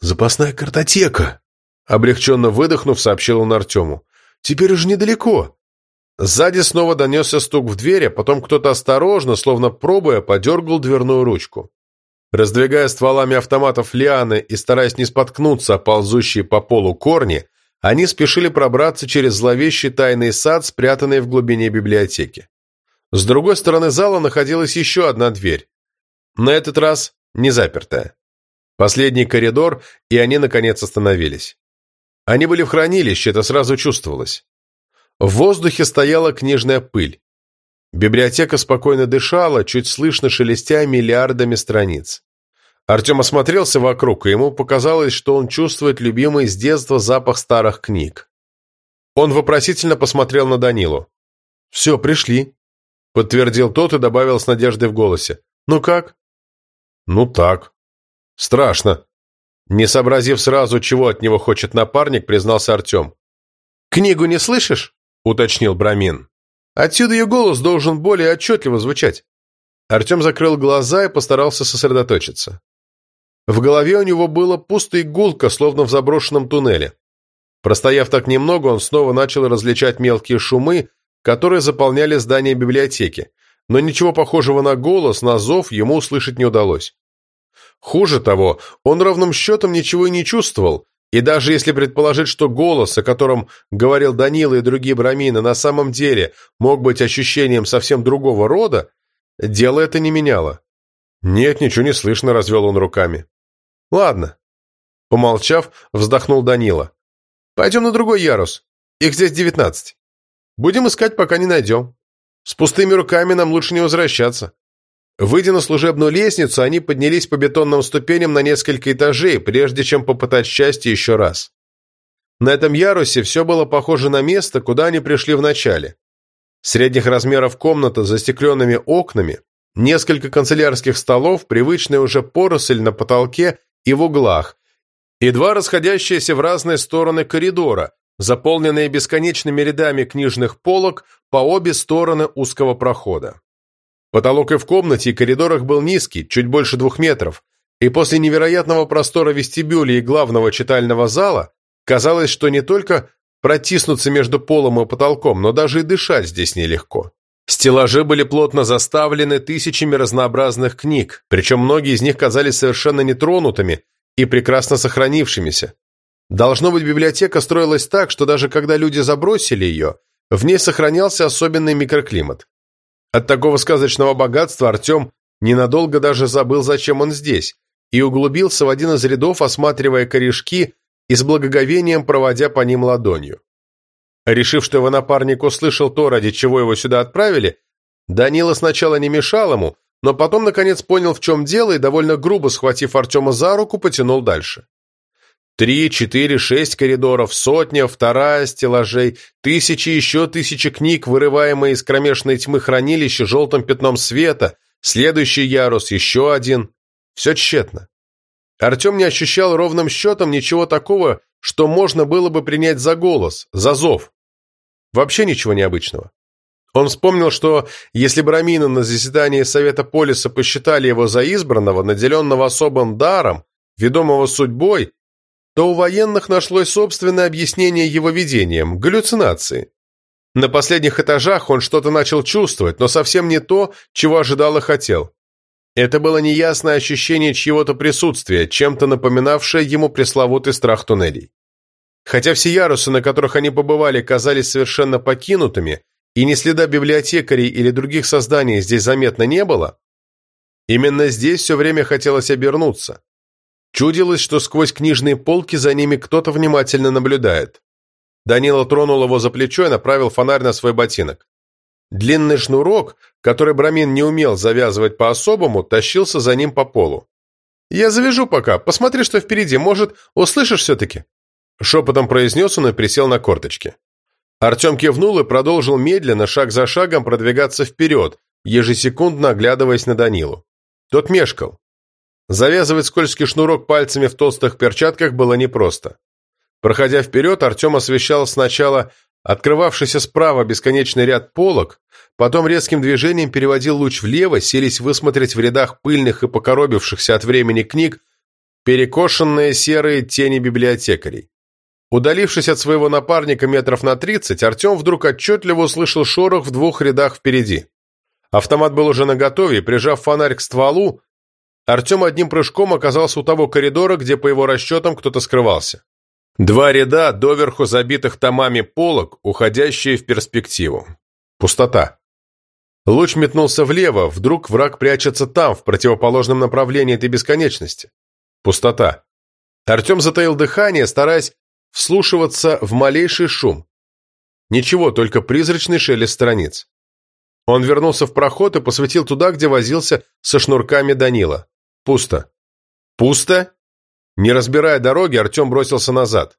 «Запасная картотека!»
Облегченно выдохнув, сообщил он Артему.
«Теперь уже недалеко!»
Сзади снова донесся стук в дверь, а потом кто-то осторожно, словно пробуя, подергал дверную ручку. Раздвигая стволами автоматов лианы и стараясь не споткнуться о ползущие по полу корни, они спешили пробраться через зловещий тайный сад, спрятанный в глубине библиотеки. С другой стороны зала находилась еще одна дверь. На этот раз не запертая. Последний коридор, и они, наконец, остановились. Они были в хранилище, это сразу чувствовалось. В воздухе стояла книжная пыль. Библиотека спокойно дышала, чуть слышно шелестя миллиардами страниц. Артем осмотрелся вокруг, и ему показалось, что он чувствует любимый с детства запах старых книг. Он вопросительно посмотрел на Данилу. «Все, пришли», — подтвердил тот и добавил с надеждой в голосе. «Ну как?» «Ну так. Страшно». Не сообразив сразу, чего от него хочет напарник, признался Артем. «Книгу не слышишь?» — уточнил Брамин. «Отсюда ее голос должен более отчетливо звучать». Артем закрыл глаза и постарался сосредоточиться. В голове у него было пусто и гулко, словно в заброшенном туннеле. Простояв так немного, он снова начал различать мелкие шумы, которые заполняли здание библиотеки, но ничего похожего на голос, на зов ему услышать не удалось. Хуже того, он ровным счетом ничего и не чувствовал, и даже если предположить, что голос, о котором говорил Данила и другие брамины, на самом деле мог быть ощущением совсем другого рода, дело это не меняло. «Нет, ничего не слышно», — развел он руками. «Ладно». Помолчав, вздохнул Данила. «Пойдем на другой ярус. Их здесь девятнадцать. Будем искать, пока не найдем. С пустыми руками нам лучше не возвращаться». Выйдя на служебную лестницу, они поднялись по бетонным ступеням на несколько этажей, прежде чем попытать счастье еще раз. На этом ярусе все было похоже на место, куда они пришли вначале. Средних размеров комната с застекленными окнами, несколько канцелярских столов, привычная уже поросль на потолке и в углах, и два расходящиеся в разные стороны коридора, заполненные бесконечными рядами книжных полок по обе стороны узкого прохода. Потолок и в комнате, и коридорах был низкий, чуть больше двух метров, и после невероятного простора вестибюля и главного читального зала казалось, что не только протиснуться между полом и потолком, но даже и дышать здесь нелегко. Стеллажи были плотно заставлены тысячами разнообразных книг, причем многие из них казались совершенно нетронутыми и прекрасно сохранившимися. Должно быть, библиотека строилась так, что даже когда люди забросили ее, в ней сохранялся особенный микроклимат. От такого сказочного богатства Артем ненадолго даже забыл, зачем он здесь, и углубился в один из рядов, осматривая корешки и с благоговением проводя по ним ладонью. Решив, что его напарник услышал то, ради чего его сюда отправили, Данила сначала не мешал ему, но потом, наконец, понял, в чем дело, и, довольно грубо схватив Артема за руку, потянул дальше. Три, четыре, шесть коридоров, сотня, вторая стеллажей, тысячи еще тысячи книг, вырываемые из кромешной тьмы хранилища желтым пятном света, следующий ярус, еще один. Все тщетно. Артем не ощущал ровным счетом ничего такого, что можно было бы принять за голос, за зов. Вообще ничего необычного. Он вспомнил, что если Брамина на заседании Совета Полиса посчитали его за избранного, наделенного особым даром, ведомого судьбой, то у военных нашлось собственное объяснение его видениям – галлюцинации. На последних этажах он что-то начал чувствовать, но совсем не то, чего ожидал и хотел. Это было неясное ощущение чьего-то присутствия, чем-то напоминавшее ему пресловутый страх туннелей. Хотя все ярусы, на которых они побывали, казались совершенно покинутыми, и ни следа библиотекарей или других созданий здесь заметно не было, именно здесь все время хотелось обернуться, Чудилось, что сквозь книжные полки за ними кто-то внимательно наблюдает. Данила тронул его за плечо и направил фонарь на свой ботинок. Длинный шнурок, который Брамин не умел завязывать по-особому, тащился за ним по полу. «Я завяжу пока. Посмотри, что впереди. Может, услышишь все-таки?» Шепотом произнес он и присел на корточки. Артем кивнул и продолжил медленно, шаг за шагом, продвигаться вперед, ежесекундно оглядываясь на Данилу. Тот мешкал. Завязывать скользкий шнурок пальцами в толстых перчатках было непросто. Проходя вперед, Артем освещал сначала Открывавшийся справа бесконечный ряд полок, потом резким движением переводил луч влево, селись высмотреть в рядах пыльных и покоробившихся от времени книг перекошенные серые тени библиотекарей. Удалившись от своего напарника метров на тридцать, Артем вдруг отчетливо услышал шорох в двух рядах впереди. Автомат был уже наготове, прижав фонарь к стволу, Артем одним прыжком оказался у того коридора, где, по его расчетам, кто-то скрывался. Два ряда, доверху забитых томами полок, уходящие в перспективу. Пустота. Луч метнулся влево, вдруг враг прячется там, в противоположном направлении этой бесконечности. Пустота. Артем затаил дыхание, стараясь вслушиваться в малейший шум. Ничего, только призрачный шелест страниц. Он вернулся в проход и посветил туда, где возился со шнурками Данила. Пусто. Пусто? Не разбирая дороги, Артем бросился назад.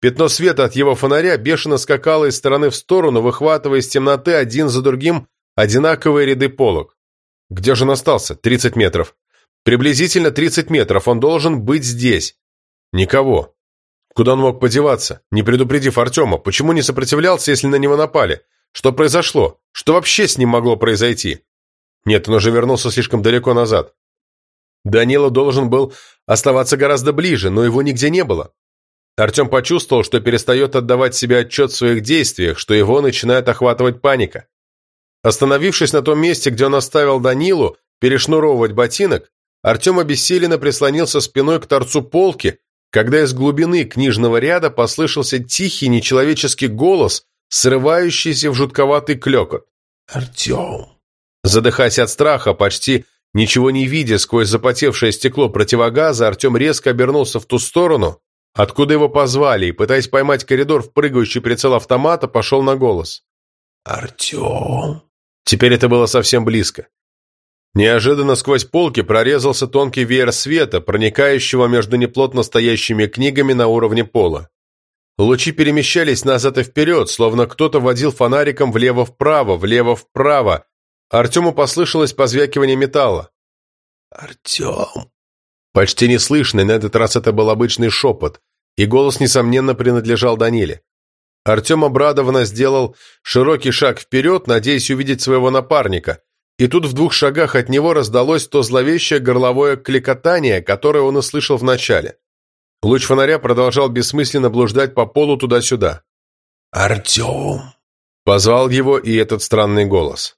Пятно света от его фонаря бешено скакало из стороны в сторону, выхватывая из темноты один за другим одинаковые ряды полок. Где же он остался? Тридцать метров. Приблизительно тридцать метров. Он должен быть здесь. Никого. Куда он мог подеваться, не предупредив Артема? Почему не сопротивлялся, если на него напали? Что произошло? Что вообще с ним могло произойти? Нет, он уже вернулся слишком далеко назад. Данила должен был оставаться гораздо ближе, но его нигде не было. Артем почувствовал, что перестает отдавать себе отчет в своих действиях, что его начинает охватывать паника. Остановившись на том месте, где он оставил Данилу перешнуровывать ботинок, Артем обессиленно прислонился спиной к торцу полки, когда из глубины книжного ряда послышался тихий нечеловеческий голос, срывающийся в жутковатый клекот.
«Артем!»
Задыхаясь от страха, почти ничего не видя сквозь запотевшее стекло противогаза, Артем резко обернулся в ту сторону, откуда его позвали, и, пытаясь поймать коридор в прыгающий прицел автомата, пошел на голос.
«Артем!»
Теперь это было совсем близко. Неожиданно сквозь полки прорезался тонкий веер света, проникающего между неплотно стоящими книгами на уровне пола. Лучи перемещались назад и вперед, словно кто-то водил фонариком влево-вправо, влево-вправо. Артему послышалось позвякивание металла.
«Артем!»
Почти неслышный, на этот раз это был обычный шепот, и голос, несомненно, принадлежал Даниле. Артем обрадованно сделал широкий шаг вперед, надеясь увидеть своего напарника, и тут в двух шагах от него раздалось то зловещее горловое кликотание, которое он услышал вначале. Луч фонаря продолжал бессмысленно блуждать по полу туда-сюда.
«Артем!»
Позвал его и этот странный голос.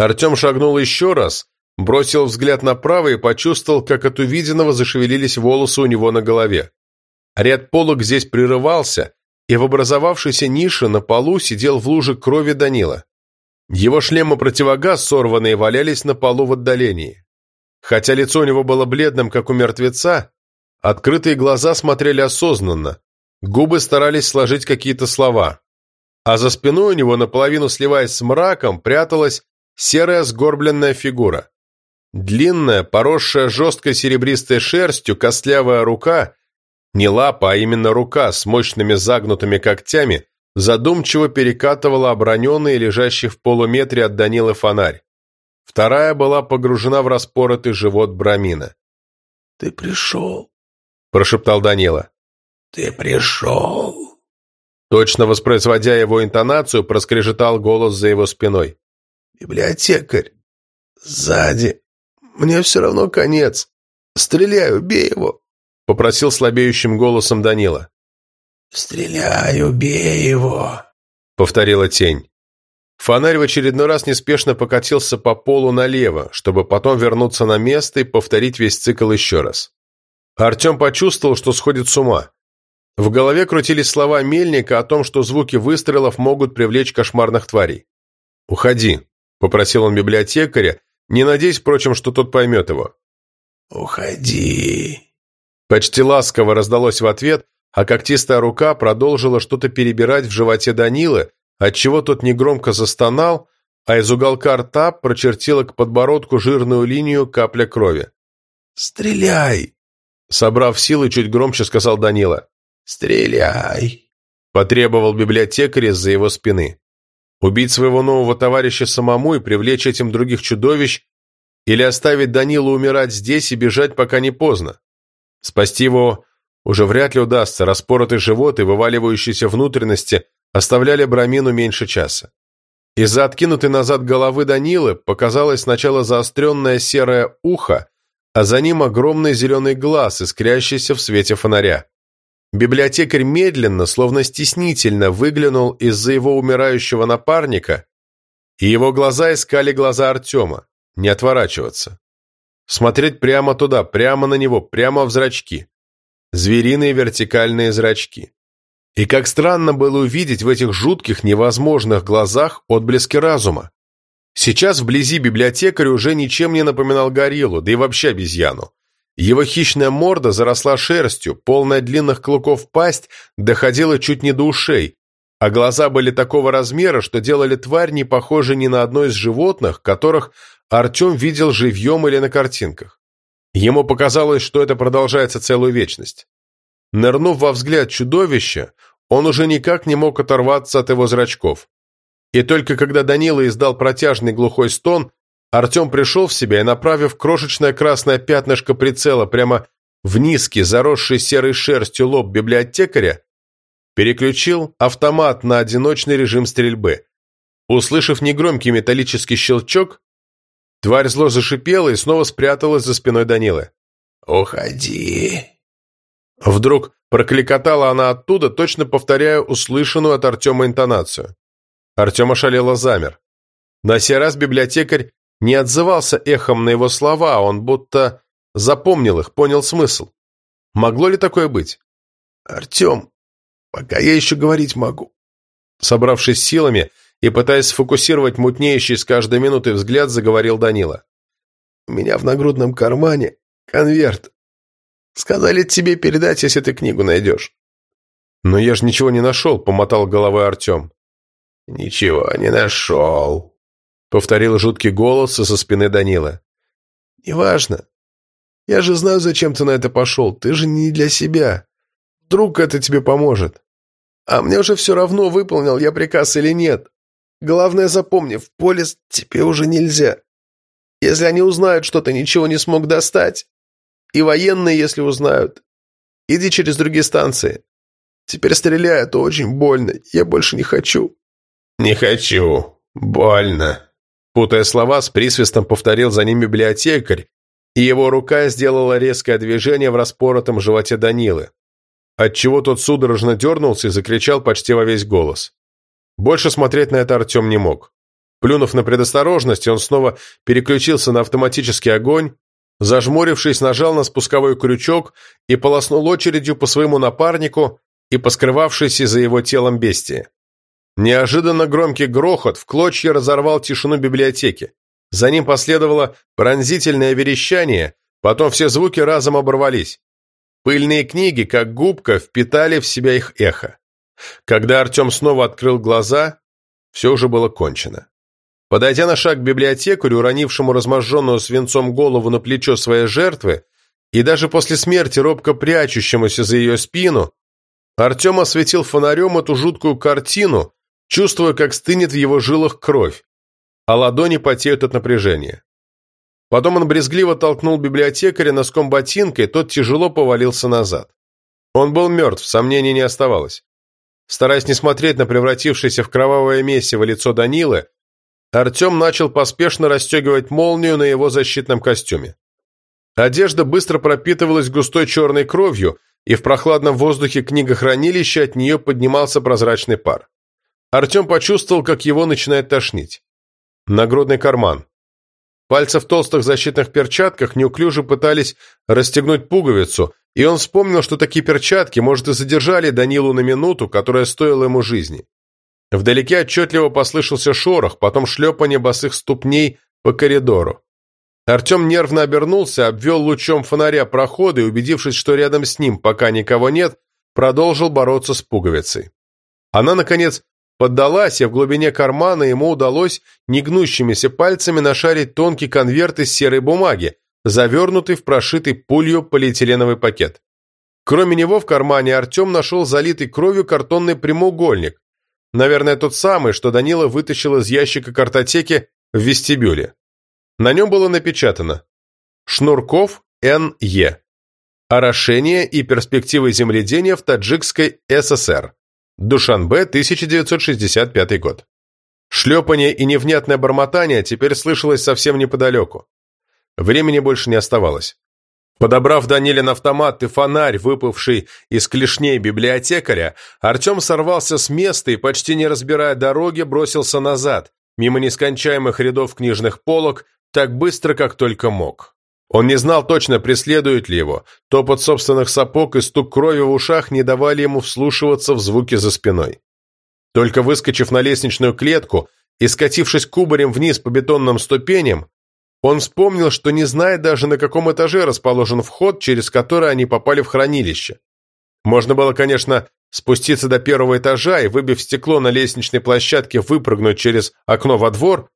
Артем шагнул еще раз, бросил взгляд направо и почувствовал, как от увиденного зашевелились волосы у него на голове. Ряд полок здесь прерывался, и в образовавшейся нише на полу сидел в луже крови Данила. Его шлем и противогаз, сорванные, валялись на полу в отдалении. Хотя лицо у него было бледным, как у мертвеца, Открытые глаза смотрели осознанно, губы старались сложить какие-то слова. А за спиной у него, наполовину сливаясь с мраком, пряталась серая сгорбленная фигура. Длинная, поросшая жесткой серебристой шерстью, костлявая рука, не лапа, а именно рука с мощными загнутыми когтями, задумчиво перекатывала оброненный, лежащий в полуметре от Данилы фонарь. Вторая была погружена в распоротый живот Брамина.
«Ты пришел!»
– прошептал Данила.
«Ты пришел!»
Точно воспроизводя его интонацию, проскрежетал голос за его спиной.
«Библиотекарь! Сзади! Мне все равно конец! Стреляй, убей его!»
– попросил слабеющим голосом Данила.
«Стреляй, убей его!»
– повторила тень. Фонарь в очередной раз неспешно покатился по полу налево, чтобы потом вернуться на место и повторить весь цикл еще раз. Артем почувствовал, что сходит с ума. В голове крутились слова Мельника о том, что звуки выстрелов могут привлечь кошмарных тварей. «Уходи», — попросил он библиотекаря, не надеясь, впрочем, что тот поймет его.
«Уходи».
Почти ласково раздалось в ответ, а когтистая рука продолжила что-то перебирать в животе Данилы, отчего тот негромко застонал, а из уголка рта прочертила к подбородку жирную линию капля крови.
«Стреляй!»
Собрав силы, чуть громче сказал Данила.
«Стреляй!»
Потребовал библиотекарь из-за его спины. Убить своего нового товарища самому и привлечь этим других чудовищ или оставить Данилу умирать здесь и бежать, пока не поздно. Спасти его уже вряд ли удастся, распоротый живот и вываливающиеся внутренности оставляли Брамину меньше часа. Из-за откинутой назад головы Данилы показалось сначала заостренное серое ухо, а за ним огромный зеленый глаз, искрящийся в свете фонаря. Библиотекарь медленно, словно стеснительно, выглянул из-за его умирающего напарника, и его глаза искали глаза Артема, не отворачиваться. Смотреть прямо туда, прямо на него, прямо в зрачки. Звериные вертикальные зрачки. И как странно было увидеть в этих жутких, невозможных глазах отблески разума. Сейчас вблизи библиотекарь уже ничем не напоминал гориллу, да и вообще обезьяну. Его хищная морда заросла шерстью, полная длинных клыков пасть доходила чуть не до ушей, а глаза были такого размера, что делали тварь не похожей ни на одно из животных, которых Артем видел живьем или на картинках. Ему показалось, что это продолжается целую вечность. Нырнув во взгляд чудовища, он уже никак не мог оторваться от его зрачков. И только когда Данила издал протяжный глухой стон, Артем пришел в себя и, направив крошечное красное пятнышко прицела прямо в низкий, заросший серой шерстью лоб библиотекаря, переключил автомат на одиночный режим стрельбы. Услышав негромкий металлический щелчок, тварь зло зашипела и снова спряталась за спиной Данилы.
«Уходи!»
Вдруг прокликотала она оттуда, точно повторяя услышанную от Артема интонацию. Артем ошалело замер. На сей раз библиотекарь не отзывался эхом на его слова, он будто запомнил их, понял смысл. Могло ли такое быть?
«Артем, пока я еще говорить могу».
Собравшись силами и пытаясь сфокусировать мутнеющий с каждой минутой взгляд, заговорил Данила.
«У меня в нагрудном кармане конверт. Сказали тебе передать, если ты книгу найдешь».
«Но я же ничего не нашел», — помотал головой Артем.
«Ничего не нашел», —
повторил жуткий голос со спины Данила.
«Неважно. Я же знаю, зачем ты на это пошел. Ты же не для себя. Вдруг это тебе поможет. А мне уже все равно, выполнил я приказ или нет. Главное запомни, в полис тебе уже нельзя. Если они узнают, что ты ничего не смог достать, и военные, если узнают, иди через другие станции. Теперь стреляй, это очень больно. Я больше не хочу».
«Не хочу. Больно», Путая слова, с присвистом повторил за ним библиотекарь, и его рука сделала резкое движение в распоротом животе Данилы, отчего тот судорожно дернулся и закричал почти во весь голос. Больше смотреть на это Артем не мог. Плюнув на предосторожность, он снова переключился на автоматический огонь, зажмурившись, нажал на спусковой крючок и полоснул очередью по своему напарнику и по скрывавшейся за его телом бестии. Неожиданно громкий грохот в клочья разорвал тишину библиотеки. За ним последовало пронзительное верещание, потом все звуки разом оборвались. Пыльные книги, как губка, впитали в себя их эхо. Когда Артем снова открыл глаза, все уже было кончено. Подойдя на шаг к библиотекарю, уронившему разможженную свинцом голову на плечо своей жертвы, и даже после смерти робко прячущемуся за ее спину, Артем осветил фонарем эту жуткую картину, чувствуя, как стынет в его жилах кровь, а ладони потеют от напряжения. Потом он брезгливо толкнул библиотекаря носком ботинка, и тот тяжело повалился назад. Он был мертв, сомнений не оставалось. Стараясь не смотреть на превратившееся в кровавое месиво лицо Данилы, Артем начал поспешно расстегивать молнию на его защитном костюме. Одежда быстро пропитывалась густой черной кровью, и в прохладном воздухе книгохранилища от нее поднимался прозрачный пар. Артем почувствовал, как его начинает тошнить. Нагрудный карман. Пальцы в толстых защитных перчатках неуклюже пытались расстегнуть пуговицу, и он вспомнил, что такие перчатки, может, и задержали Данилу на минуту, которая стоила ему жизни. Вдалеке отчетливо послышался шорох, потом шлепание босых ступней по коридору. Артем нервно обернулся, обвел лучом фонаря проходы и, убедившись, что рядом с ним пока никого нет, продолжил бороться с пуговицей. Она, наконец, Поддалась, и в глубине кармана ему удалось негнущимися пальцами нашарить тонкий конверт из серой бумаги, завернутый в прошитый пулью полиэтиленовый пакет. Кроме него в кармане Артем нашел залитый кровью картонный прямоугольник, наверное, тот самый, что Данила вытащил из ящика картотеки в вестибюле. На нем было напечатано «Шнурков Н.Е. Орошение и перспективы земледения в Таджикской ССР». Душанбе, 1965 год. Шлепание и невнятное бормотание теперь слышалось совсем неподалеку. Времени больше не оставалось. Подобрав Данилин автомат и фонарь, выпавший из клешней библиотекаря, Артем сорвался с места и, почти не разбирая дороги, бросился назад, мимо нескончаемых рядов книжных полок, так быстро, как только мог. Он не знал точно, преследует ли его. Топот собственных сапог и стук крови в ушах не давали ему вслушиваться в звуки за спиной. Только выскочив на лестничную клетку и скатившись кубарем вниз по бетонным ступеням, он вспомнил, что не знает даже, на каком этаже расположен вход, через который они попали в хранилище. Можно было, конечно, спуститься до первого этажа и, выбив стекло на лестничной площадке, выпрыгнуть через окно во двор.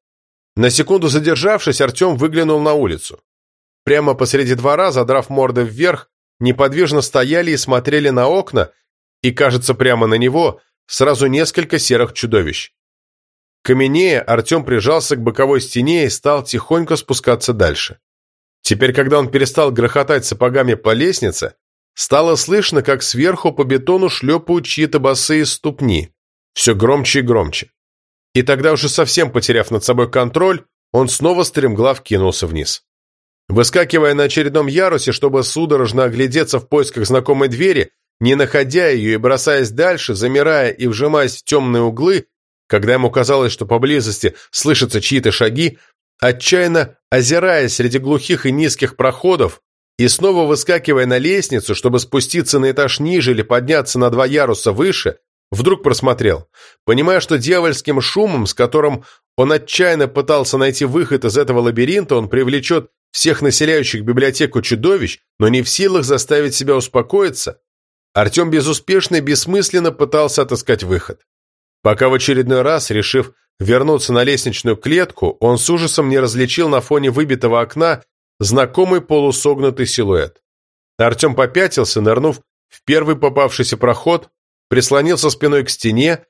На секунду задержавшись, Артем выглянул на улицу. Прямо посреди двора, задрав морды вверх, неподвижно стояли и смотрели на окна, и, кажется, прямо на него, сразу несколько серых чудовищ. Каменея, Артем прижался к боковой стене и стал тихонько спускаться дальше. Теперь, когда он перестал грохотать сапогами по лестнице, стало слышно, как сверху по бетону шлепают чьи-то босые ступни, все громче и громче. И тогда, уже совсем потеряв над собой контроль, он снова стремглав кинулся вниз. Выскакивая на очередном ярусе, чтобы судорожно оглядеться в поисках знакомой двери, не находя ее и бросаясь дальше, замирая и вжимаясь в темные углы, когда ему казалось, что поблизости слышатся чьи-то шаги, отчаянно озираясь среди глухих и низких проходов и снова выскакивая на лестницу, чтобы спуститься на этаж ниже или подняться на два яруса выше, вдруг просмотрел, понимая, что дьявольским шумом, с которым он отчаянно пытался найти выход из этого лабиринта, он привлечет всех населяющих библиотеку чудовищ, но не в силах заставить себя успокоиться, Артем безуспешно и бессмысленно пытался отыскать выход пока в очередной раз, решив вернуться на лестничную клетку, он с ужасом не различил на фоне выбитого окна знакомый полусогнутый силуэт. Артем попятился, нырнув в первый попавшийся проход, прислонился спиной к стене,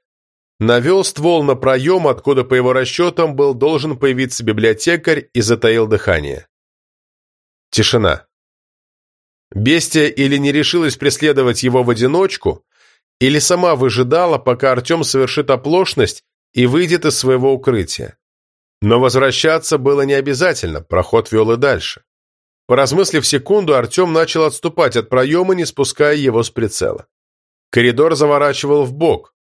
навел ствол на проем, откуда, по его расчетам, был должен появиться библиотекарь и затаил дыхание. Тишина. Бестия или не решилась преследовать его в одиночку, или сама выжидала, пока Артем совершит оплошность и выйдет из своего укрытия. Но возвращаться было не обязательно, проход вел и дальше. Поразмыслив секунду, Артем начал отступать от проема, не спуская его с прицела. Коридор заворачивал в бок,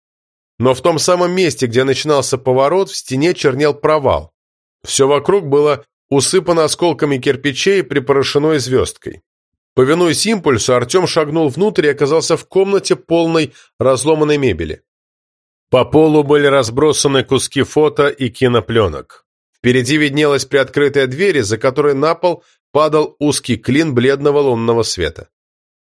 но в том самом месте, где начинался поворот, в стене чернел провал. Все вокруг было усыпано осколками кирпичей и припорошено звездкой. Повинуясь импульсу, Артем шагнул внутрь и оказался в комнате полной разломанной мебели. По полу были разбросаны куски фото и кинопленок. Впереди виднелась приоткрытая дверь, за которой на пол падал узкий клин бледного лунного света.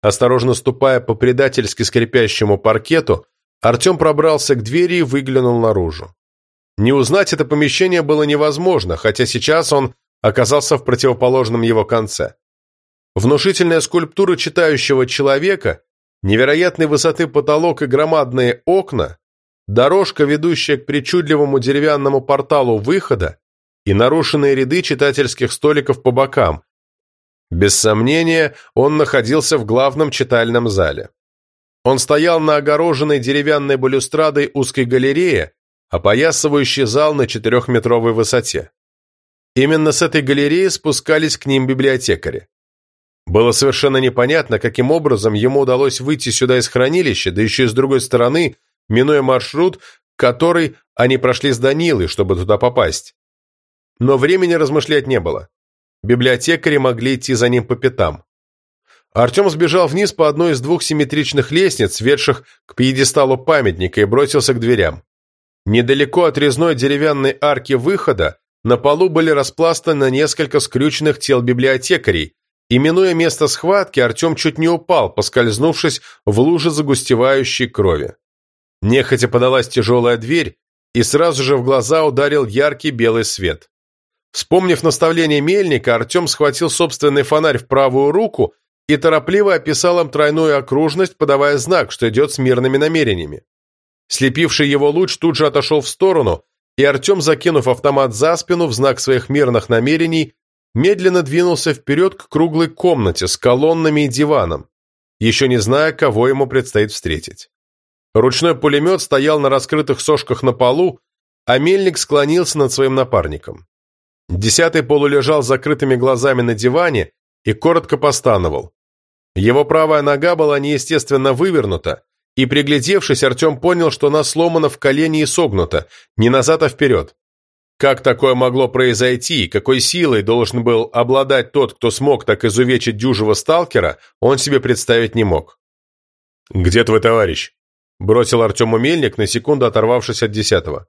Осторожно ступая по предательски скрипящему паркету, Артем пробрался к двери и выглянул наружу. Не узнать это помещение было невозможно, хотя сейчас он оказался в противоположном его конце. Внушительная скульптура читающего человека, невероятной высоты потолок и громадные окна, дорожка, ведущая к причудливому деревянному порталу выхода и нарушенные ряды читательских столиков по бокам. Без сомнения, он находился в главном читальном зале. Он стоял на огороженной деревянной балюстрадой узкой галерее, опоясывающей зал на четырехметровой высоте. Именно с этой галереи спускались к ним библиотекари. Было совершенно непонятно, каким образом ему удалось выйти сюда из хранилища, да еще и с другой стороны, минуя маршрут, который они прошли с Данилой, чтобы туда попасть. Но времени размышлять не было. Библиотекари могли идти за ним по пятам. Артем сбежал вниз по одной из двух симметричных лестниц, ведших к пьедесталу памятника, и бросился к дверям. Недалеко от резной деревянной арки выхода на полу были распластаны несколько скрюченных тел библиотекарей, Именуя место схватки, Артем чуть не упал, поскользнувшись в луже загустевающей крови. Нехотя подалась тяжелая дверь, и сразу же в глаза ударил яркий белый свет. Вспомнив наставление мельника, Артем схватил собственный фонарь в правую руку и торопливо описал им тройную окружность, подавая знак, что идет с мирными намерениями. Слепивший его луч тут же отошел в сторону, и Артем, закинув автомат за спину в знак своих мирных намерений, медленно двинулся вперед к круглой комнате с колоннами и диваном, еще не зная, кого ему предстоит встретить. Ручной пулемет стоял на раскрытых сошках на полу, а мельник склонился над своим напарником. Десятый полулежал с закрытыми глазами на диване и коротко постановал. Его правая нога была неестественно вывернута, и, приглядевшись, Артем понял, что она сломана в колене и согнута, не назад, а вперед. Как такое могло произойти, какой силой должен был обладать тот, кто смог так изувечить дюжего сталкера, он себе представить не мог. «Где твой товарищ?» – бросил Артему мельник, на секунду оторвавшись от десятого.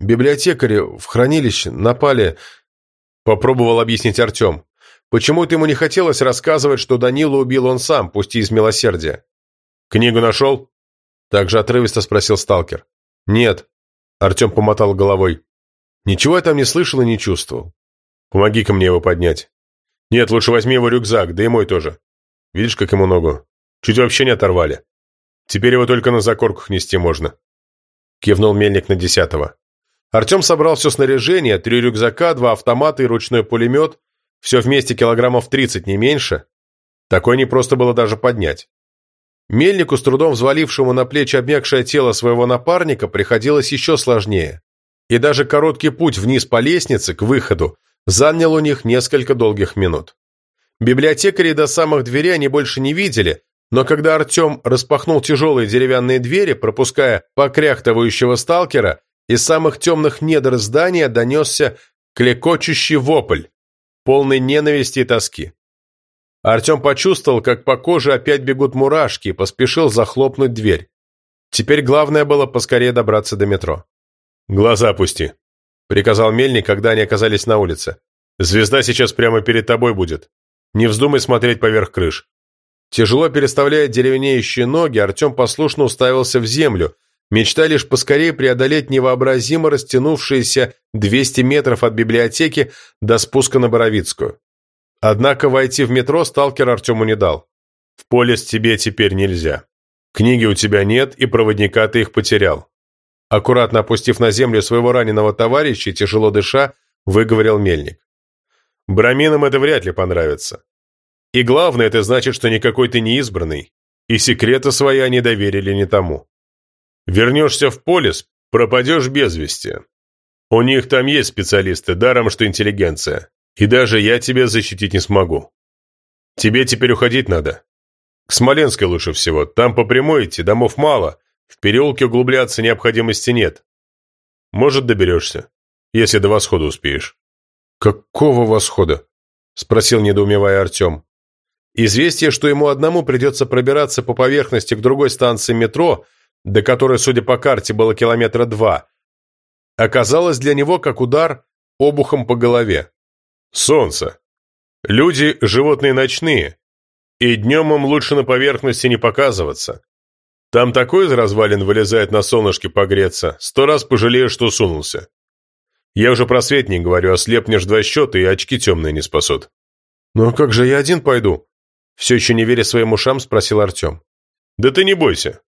«Библиотекари в хранилище напали...» – попробовал объяснить Артем. Почему-то ему не хотелось рассказывать, что Данила убил он сам, пусть и из милосердия. «Книгу нашел?» Также отрывисто спросил сталкер. «Нет», – Артем помотал головой. «Ничего я там не слышал и не чувствовал. Помоги-ка мне его поднять». «Нет, лучше возьми его рюкзак, да и мой тоже. Видишь, как ему ногу? Чуть вообще не оторвали. Теперь его только на закорках нести можно». Кивнул мельник на десятого. Артем собрал все снаряжение, три рюкзака, два автомата и ручной пулемет, все вместе килограммов тридцать, не меньше. Такое не просто было даже поднять. Мельнику, с трудом взвалившему на плечи обмякшее тело своего напарника, приходилось еще сложнее. И даже короткий путь вниз по лестнице, к выходу, занял у них несколько долгих минут. Библиотекарей до самых дверей они больше не видели, но когда Артем распахнул тяжелые деревянные двери, пропуская покряхтывающего сталкера, из самых темных недр здания донесся клекочущий вопль, полный ненависти и тоски. Артем почувствовал, как по коже опять бегут мурашки, и поспешил захлопнуть дверь. Теперь главное было поскорее добраться до метро. «Глаза опусти», — приказал Мельник, когда они оказались на улице. «Звезда сейчас прямо перед тобой будет. Не вздумай смотреть поверх крыш». Тяжело переставляя деревенеющие ноги, Артем послушно уставился в землю, мечтая лишь поскорее преодолеть невообразимо растянувшиеся 200 метров от библиотеки до спуска на Боровицкую. Однако войти в метро сталкер Артему не дал. «В полис тебе теперь нельзя. Книги у тебя нет, и проводника ты их потерял». Аккуратно опустив на землю своего раненого товарища, тяжело дыша, выговорил мельник. «Браминам это вряд ли понравится. И главное, это значит, что никакой ты не избранный, и секреты свои они доверили не тому. Вернешься в полис, пропадешь без вести. У них там есть специалисты, даром что интеллигенция. И даже я тебя защитить не смогу. Тебе теперь уходить надо. К Смоленской лучше всего. Там по прямой идти, домов мало. В переулке углубляться необходимости нет. Может, доберешься, если до восхода успеешь. «Какого восхода?» – спросил, недоумевая Артем. Известие, что ему одному придется пробираться по поверхности к другой станции метро, до которой, судя по карте, было километра два, оказалось для него как удар обухом по голове. Солнце. Люди – животные ночные, и днем им лучше на поверхности не показываться. Там такой из развалин вылезает на солнышке погреться, сто раз пожалеешь, что сунулся. Я уже про свет не говорю, ослепнешь два счета, и очки темные не спасут. «Ну как же я один пойду?» Все еще не веря своим ушам, спросил Артем. «Да ты не бойся.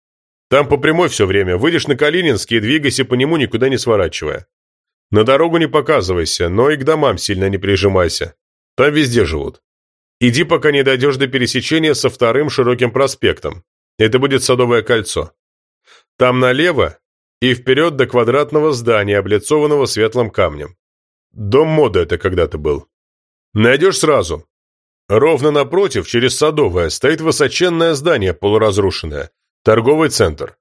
Там по прямой все время. Выйдешь на Калининский и двигайся по нему, никуда не сворачивая. На дорогу не показывайся, но и к домам сильно не прижимайся. Там везде живут. Иди, пока не дойдешь до пересечения со вторым широким проспектом. Это будет Садовое кольцо. Там налево и вперед до квадратного здания, облицованного светлым камнем. Дом моды это когда-то был. Найдешь сразу. Ровно напротив, через Садовое, стоит высоченное здание, полуразрушенное. Торговый центр.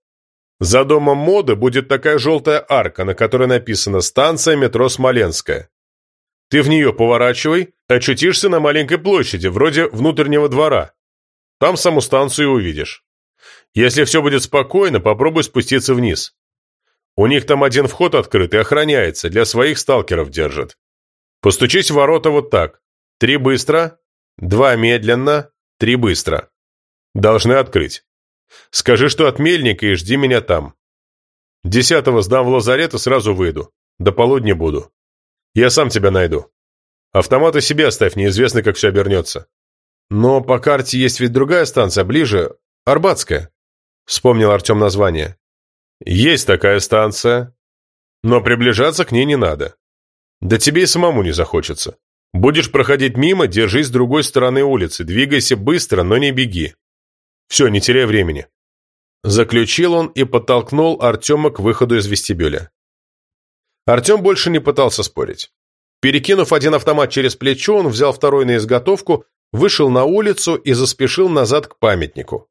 За домом моды будет такая желтая арка, на которой написано «Станция метро Смоленская». Ты в нее поворачивай, очутишься на маленькой площади, вроде внутреннего двора. Там саму станцию увидишь. Если все будет спокойно, попробуй спуститься вниз. У них там один вход открыт и охраняется, для своих сталкеров держат. Постучись в ворота вот так. Три быстро, два медленно, три быстро. Должны открыть. Скажи, что от мельника, и жди меня там. Десятого сдам в лазарет и сразу выйду. До полудня буду. Я сам тебя найду. Автоматы себе оставь, неизвестно, как все обернется. Но по карте есть ведь другая станция, ближе, Арбатская. Вспомнил Артем название. Есть такая станция, но приближаться к ней не надо. Да тебе и самому не захочется. Будешь проходить мимо, держись с другой стороны улицы, двигайся быстро, но не беги. Все, не теряй времени. Заключил он и подтолкнул Артема к выходу из вестибюля. Артем больше не пытался спорить. Перекинув один автомат через плечо, он взял второй на изготовку, вышел на улицу и заспешил назад к памятнику.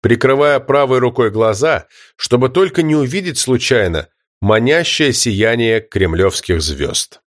Прикрывая правой рукой глаза, чтобы только не увидеть случайно манящее сияние кремлевских звезд.